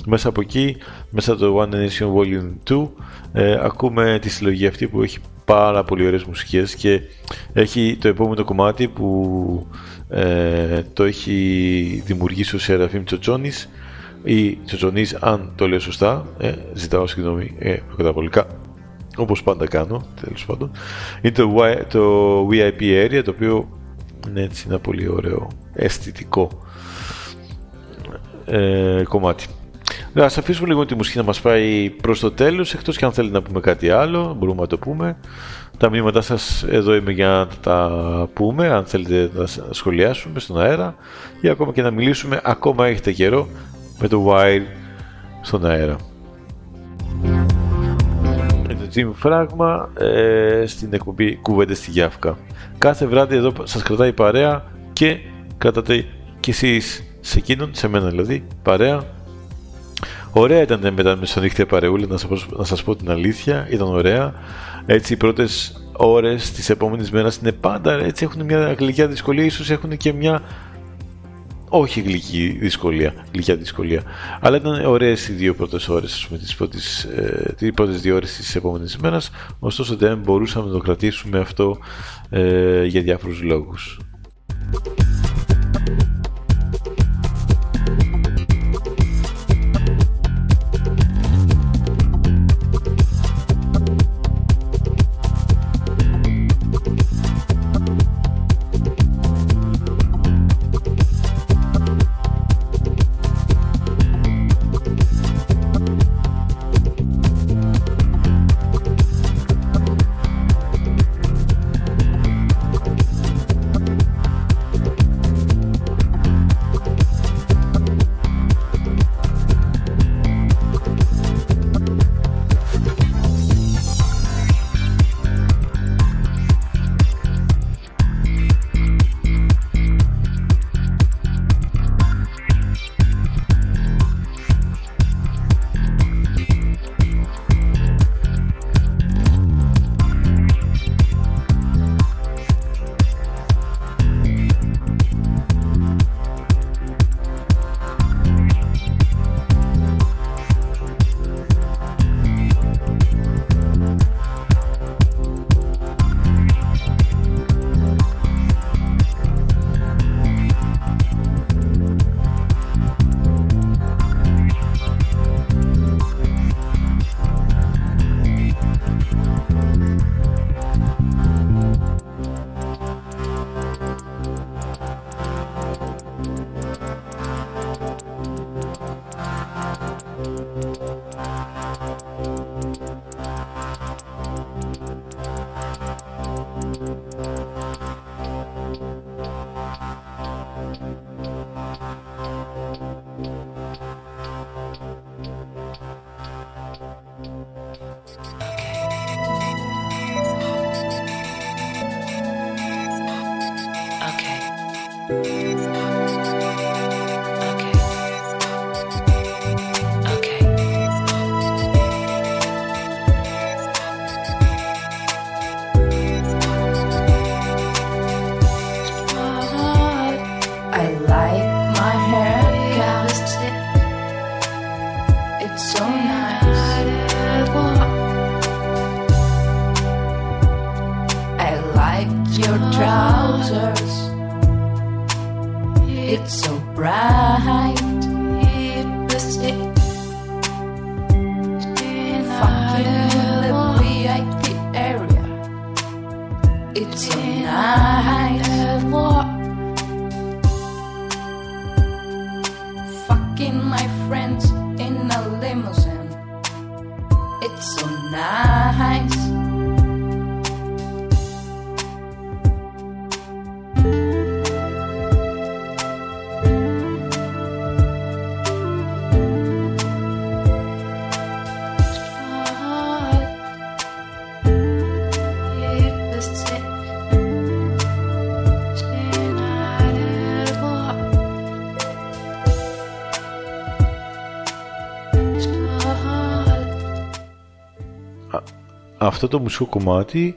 Μέσα από εκεί, μέσα από το One Nation Volume 2, ε, ακούμε τη συλλογή αυτή που έχει πάρα πολύ ωραίες μουσικές και έχει το επόμενο κομμάτι που ε, το έχει δημιουργήσει ο Σεραφείμ Τσοτσόνης ή Τσοτσονής αν το λέω σωστά ε, ζητάω συγγνώμη ε, προκαταβολικά όπως πάντα κάνω τέλος πάντων. Είναι το, το VIP area το οποίο είναι έτσι ένα πολύ ωραίο αισθητικό ε, κομμάτι. Ας αφήσουμε λίγο τη μουσική να μας πάει προς το τέλος εκτός και αν θέλετε να πούμε κάτι άλλο μπορούμε να το πούμε τα μηνύματά σας εδώ είμαι για να τα πούμε, αν θέλετε να σχολιάσουμε στον αέρα ή ακόμα και να μιλήσουμε, ακόμα έχετε καιρό με το Wild στον αέρα. Είναι το Jim Φράγμα ε, στην εκπομπή Κουβέντες στη Γιάφκα. Κάθε βράδυ εδώ σας κρατάει παρέα και κρατάτε κι εσείς σε εκείνον, σε μένα δηλαδή, παρέα. Ωραία ήταν μετά μεσονύχτια παρεούλα, να σας, να σας πω την αλήθεια, ήταν ωραία. Έτσι οι πρώτες ώρες της επόμενης μέρας είναι πάντα έτσι έχουν μια γλυκιά δυσκολία, ίσως έχουν και μια όχι γλυκή δυσκολία, γλυκιά δυσκολία. Αλλά ήταν ωραίες οι δύο πρώτες ώρες, ας πούμε, τις πρώτες, ε, τις πρώτες δύο ώρες της επόμενης μέρας, ωστόσο δεν μπορούσαμε να το κρατήσουμε αυτό ε, για διάφορους λόγους. Αυτό το μουσικό κομμάτι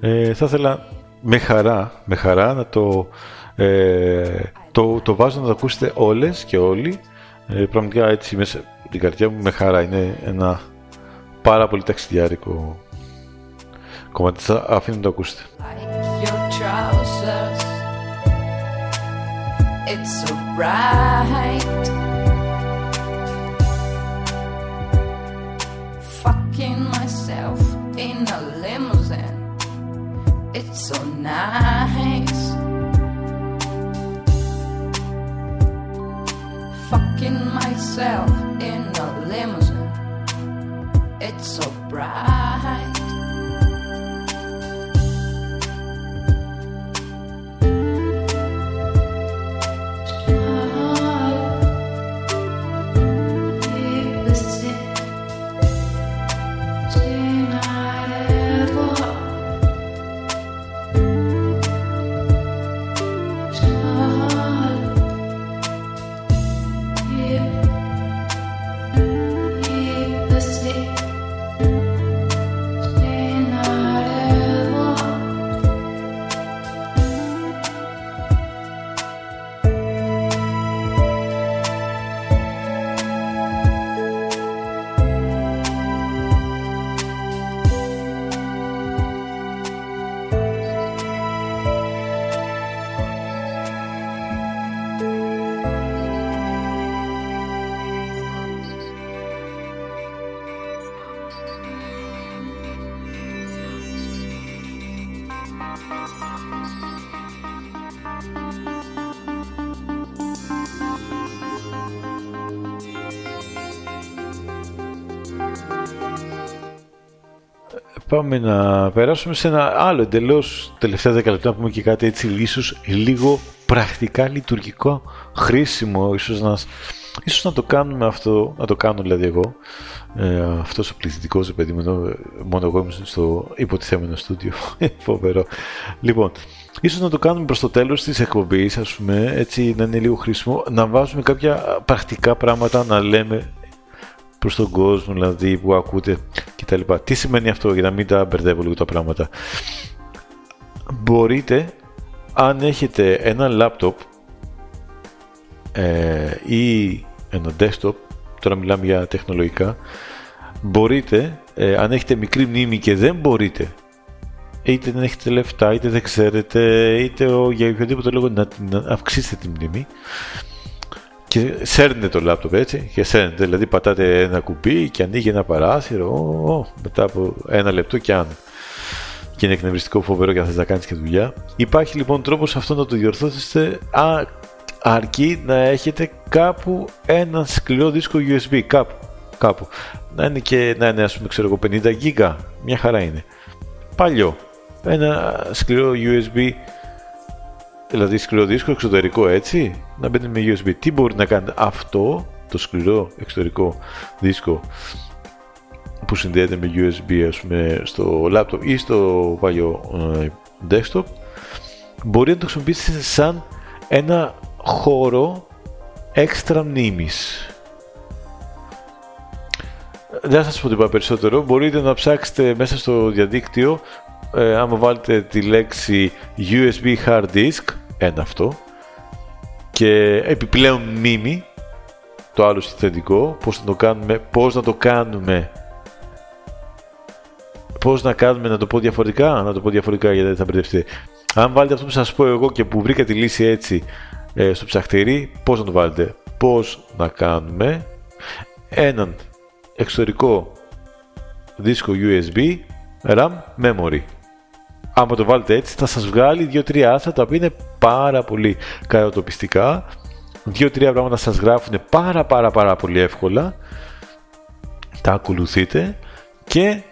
ε, θα ήθελα με χαρά, με χαρά να το, ε, το, το βάζω να το ακούσετε όλες και όλοι. Ε, πραγματικά έτσι μέσα την καρδιά μου με χαρά. Είναι ένα πάρα πολύ ταξιδιάρικο κομμάτι. Θα αφήνω να το ακούσετε. It's so nice. Fucking myself in a limousine. It's so bright. Πάμε να περάσουμε σε ένα άλλο εντελώς τελευταία δέκα λεπτά να πούμε και κάτι έτσι ίσως λίγο πρακτικά λειτουργικό χρήσιμο. Ίσως να, ίσως να το κάνουμε αυτό, να το κάνω δηλαδή εγώ. Ε, αυτός ο πληθυντικός παιδί μου μόνο εγώ είμαι στο υποτιθέμενο στούντιο. [LAUGHS] Φοβερό. Λοιπόν ίσως να το κάνουμε προς το τέλος της εκπομπής ας πούμε έτσι να είναι λίγο χρήσιμο να βάζουμε κάποια πρακτικά πράγματα να λέμε προς τον κόσμο δηλαδή που ακούτε κτλ. Τι σημαίνει αυτό για να μην τα μπερδεύω λίγο τα πράγματα. Μπορείτε αν έχετε ένα laptop ε, ή ένα desktop, τώρα μιλάμε για τεχνολογικά, μπορείτε, ε, αν έχετε μικρή μνήμη και δεν μπορείτε, είτε δεν έχετε λεφτά, είτε δεν ξέρετε, είτε ο, για οποιοδήποτε λόγο να, να αυξήσετε τη μνήμη, και σέρνετε το λάπτοπ έτσι και σέρνετε, δηλαδή πατάτε ένα κουμπί και ανοίγει ένα παράθυρο. Μετά από ένα λεπτό και αν. Και είναι εκνευριστικό φοβερό και αν θες να κάνεις και δουλειά. Υπάρχει λοιπόν τρόπος αυτό να το διορθώσετε α, αρκεί να έχετε κάπου ένα σκληρό δίσκο USB κάπου, κάπου. να είναι και να είναι ας πούμε ξέρω εγώ 50 γίγα. Μια χαρά είναι. Παλιό. Ένα σκληρό USB δηλαδή σκληρό δίσκο εξωτερικό έτσι, να μπαίνει με USB. Τι μπορεί να κάνει αυτό το σκληρό εξωτερικό δίσκο που συνδέεται με USB ας πούμε, στο laptop ή στο παλιό ε, desktop μπορεί να το χρησιμοποιήσει σαν ένα χώρο έξτρα μνήμης. Δεν θα σας πω τίποτα περισσότερο. Μπορείτε να ψάξετε μέσα στο διαδίκτυο ε, άμα βάλετε τη λέξη USB hard disk ένα αυτό. Και επιπλέον μνήμη το άλλο συνθετικό πώς θα το κάνουμε πώς να το κάνουμε. Πώς να κάνουμε να το πω διαφορετικά να το πω διαφορετικά γιατί δεν θα μπερδευτείτε. Αν βάλετε αυτό που σας πω εγώ και που βρήκα τη λύση έτσι ε, στο ψαχτήρι πώς να το βάλετε. Πώς να κάνουμε έναν εξωτερικό δίσκο USB RAM memory. Άμα το βάλετε έτσι θα σας βγάλει δύο-τρία άθρα τα οποία είναι πάρα πολύ κατατοπιστικά δύο-τρία πράγματα σας γράφουν πάρα πάρα πάρα πολύ εύκολα τα ακολουθείτε και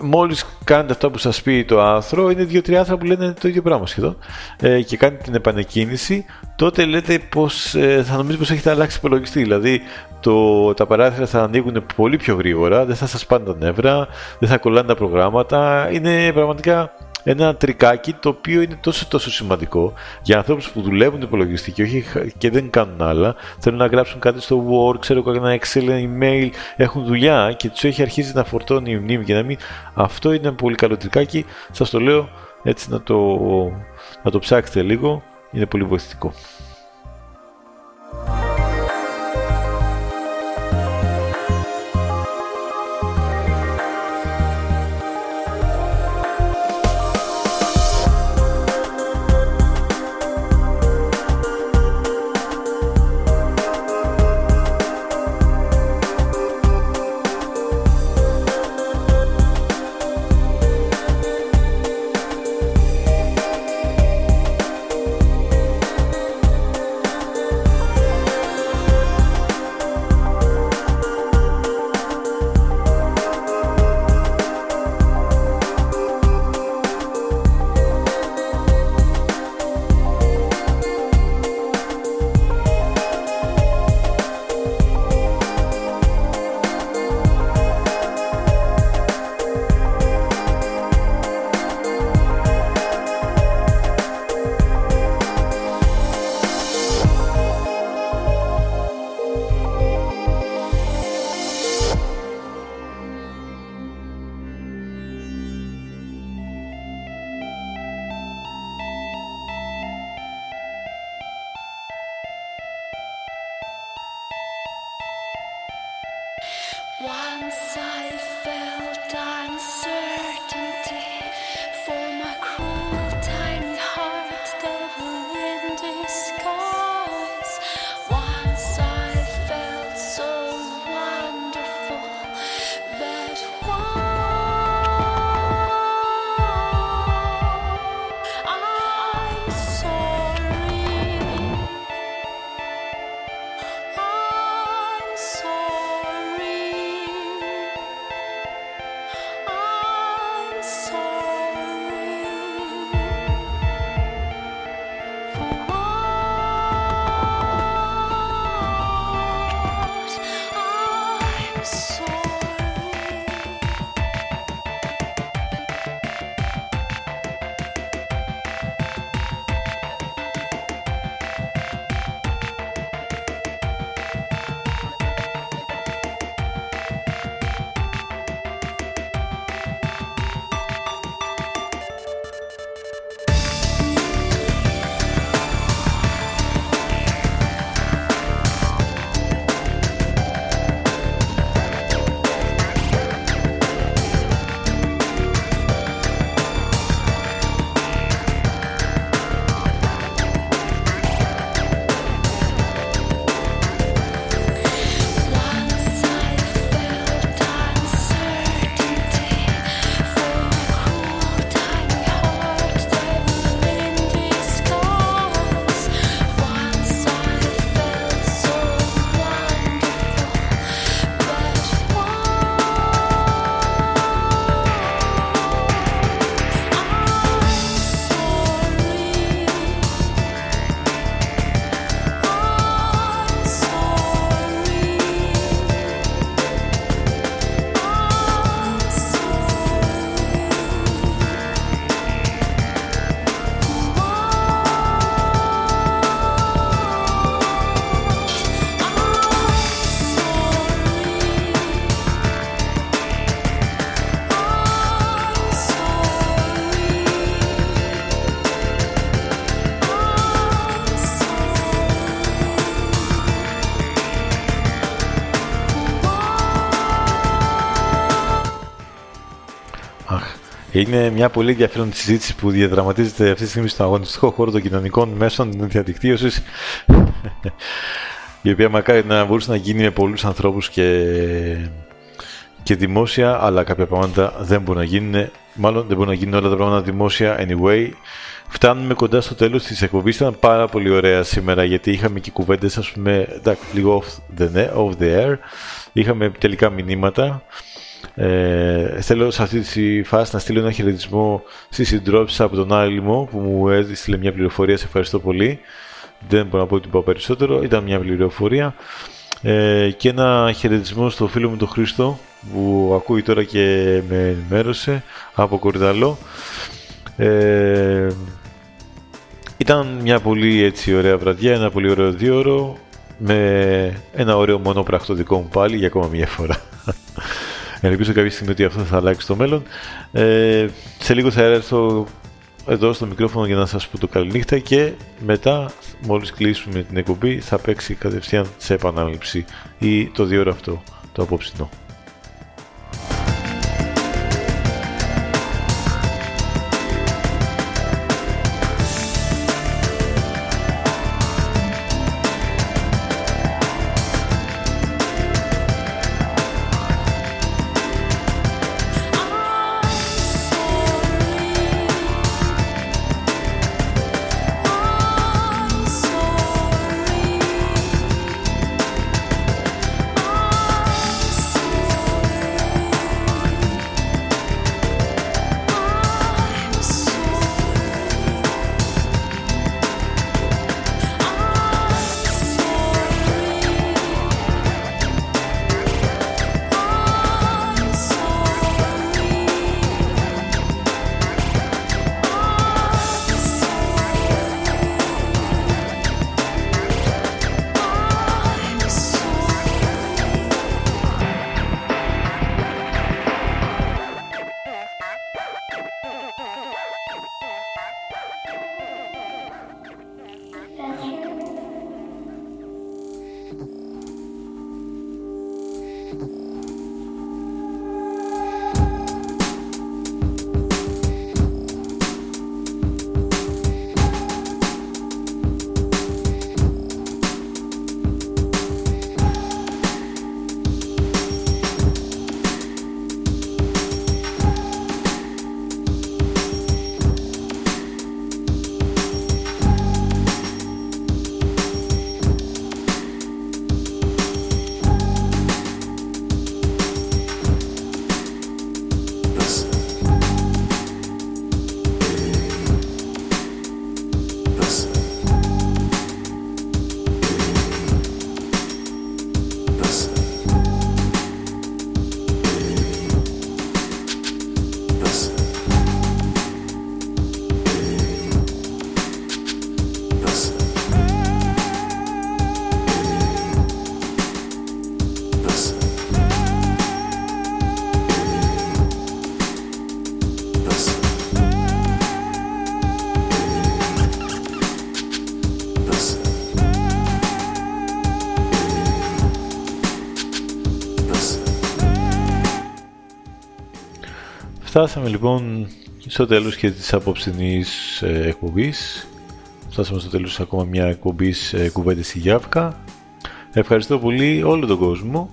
μόλις κάνετε αυτό που σας πει το άρθρο, είναι δύο-τρία άρθρα που λένε το ίδιο πράγμα σχεδόν ε, και κάνετε την επανεκκίνηση, τότε λέτε πως ε, θα νομίζετε πως έχετε αλλάξει υπολογιστή. Δηλαδή το, τα παράθυρα θα ανοίγουν πολύ πιο γρήγορα, δεν θα σας πάνε τα νεύρα, δεν θα κολλάνε τα προγράμματα. Είναι πραγματικά ένα τρικάκι το οποίο είναι τόσο τόσο σημαντικό για ανθρώπους που δουλεύουν το υπολογιστή και, όχι, και δεν κάνουν άλλα. Θέλουν να γράψουν κάτι στο Word, ξέρω ένα Excel, ένα email, έχουν δουλειά και τους έχει αρχίσει να φορτώνει η μνήμη και να μην. Αυτό είναι ένα πολύ καλό τρικάκι. Σας το λέω έτσι να το, να το ψάξετε λίγο. Είναι πολύ βοηθητικό. Είναι μια πολύ ενδιαφέρον συζήτηση που διαδραματίζεται αυτή τη στιγμή στον αγωνιστικό χώρο των κοινωνικών μέσων διαδικτύωσης. η οποία μακάρι να μπορούσε να γίνει με πολλούς ανθρώπους και, και δημόσια, αλλά κάποια πράγματα δεν μπορούν να γίνουν. Μάλλον δεν μπορούν να γίνουν όλα τα πράγματα δημόσια anyway. Φτάνουμε κοντά στο τέλος της εκπομπής. Ήταν πάρα πολύ ωραία σήμερα γιατί είχαμε και κουβέντες, ας πούμε, λίγο off the, off the air. Είχαμε τελικά μηνύματα. Ε, θέλω σε αυτή τη φάση να στείλω ένα χαιρετισμό στη συντρόφισσα από τον Άλυμο που μου έστειλε μια πληροφορία. Σε ευχαριστώ πολύ. Δεν μπορώ να πω ότι πω περισσότερο. Ήταν μια πληροφορία. Ε, και ένα χαιρετισμό στο φίλο μου τον Χρήστο που ακούει τώρα και με ενημέρωσε από Κορυδαλό. Ε, ήταν μια πολύ έτσι ωραία βραδιά, ένα πολύ ωραίο δίωρο με ένα ωραίο μονοπρακτο δικό μου πάλι για ακόμα μια φορά. [LAUGHS] Ελπίζω κάποια στιγμή ότι αυτό θα αλλάξει στο μέλλον. Ε, σε λίγο θα έρθω εδώ στο μικρόφωνο για να σας πω το καληνύχτα και μετά μόλις κλείσουμε την εκπομπή θα παίξει κατευθείαν σε επανάληψη ή το δύο ώρα αυτό το απόψινό. Φτάσαμε λοιπόν στο τέλος και της απόψινής ε, εκπομπής. Φτάσαμε στο τέλος ακόμα μια εκπομπής ε, κουβέντες στη Γιάβκα. Ευχαριστώ πολύ όλο τον κόσμο.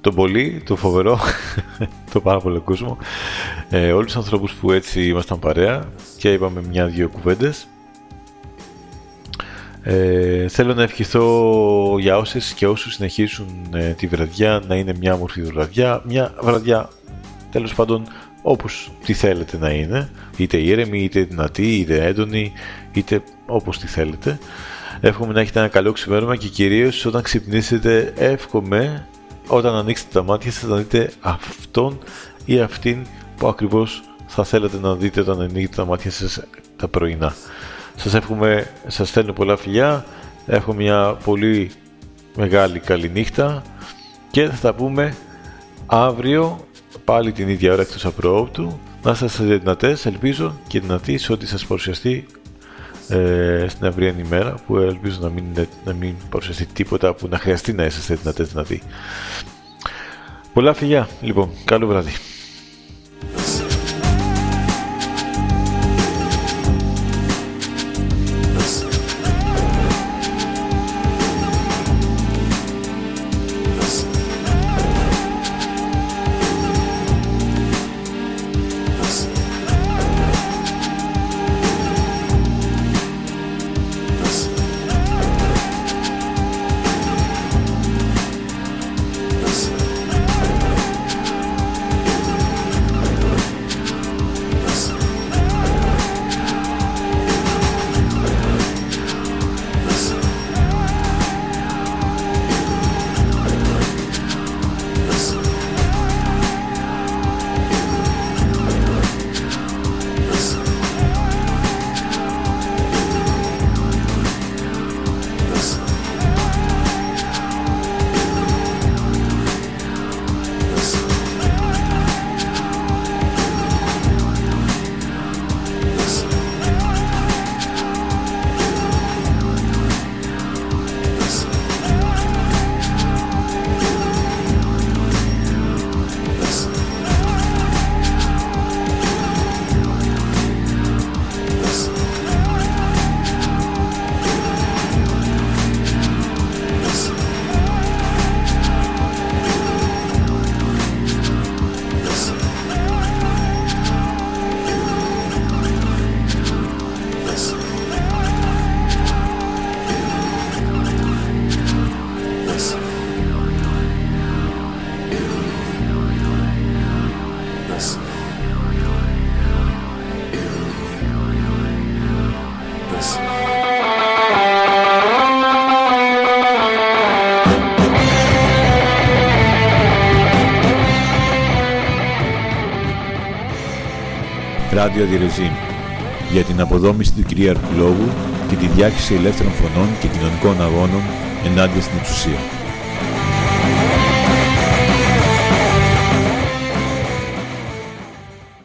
Τον πολύ, τον φοβερό, [LAUGHS] το πάρα πολύ κόσμο. Ε, όλους τους ανθρώπους που έτσι ήμασταν παρέα και είπαμε μια-δυο κουβέντες. Ε, θέλω να ευχηθώ για όσες και όσους συνεχίσουν ε, τη βραδιά να είναι μια μορφή βραδιά, μια βραδιά τέλος πάντων όπως τη θέλετε να είναι, είτε ήρεμη, είτε δυνατή, είτε έντονη, είτε όπως τη θέλετε. Εύχομαι να έχετε ένα καλό ξημέρωμα και κυρίως όταν ξυπνήσετε εύχομαι όταν ανοίξετε τα μάτια σας να δείτε αυτόν ή αυτήν που ακριβώς θα θέλετε να δείτε όταν ανοίγετε τα μάτια σας τα πρωινά. Σας εύχομαι, σας στέλνω πολλά φιλιά, έχω μια πολύ μεγάλη καλή νύχτα και θα τα πούμε αύριο πάλι την ίδια ώρα εκτός του να είστε δυνατές, ελπίζω και δυνατοί σε ό,τι σας παρουσιαστεί ε, στην αυριανή ημέρα που ελπίζω να μην, να μην παρουσιαστεί τίποτα που να χρειαστεί να είσαστε δυνατές δυνατοί. Πολλά φιλιά, λοιπόν, καλό βράδυ. Ελεύθερων φωνών και κοινωνικών αγώνων ενάντια στην εξουσία.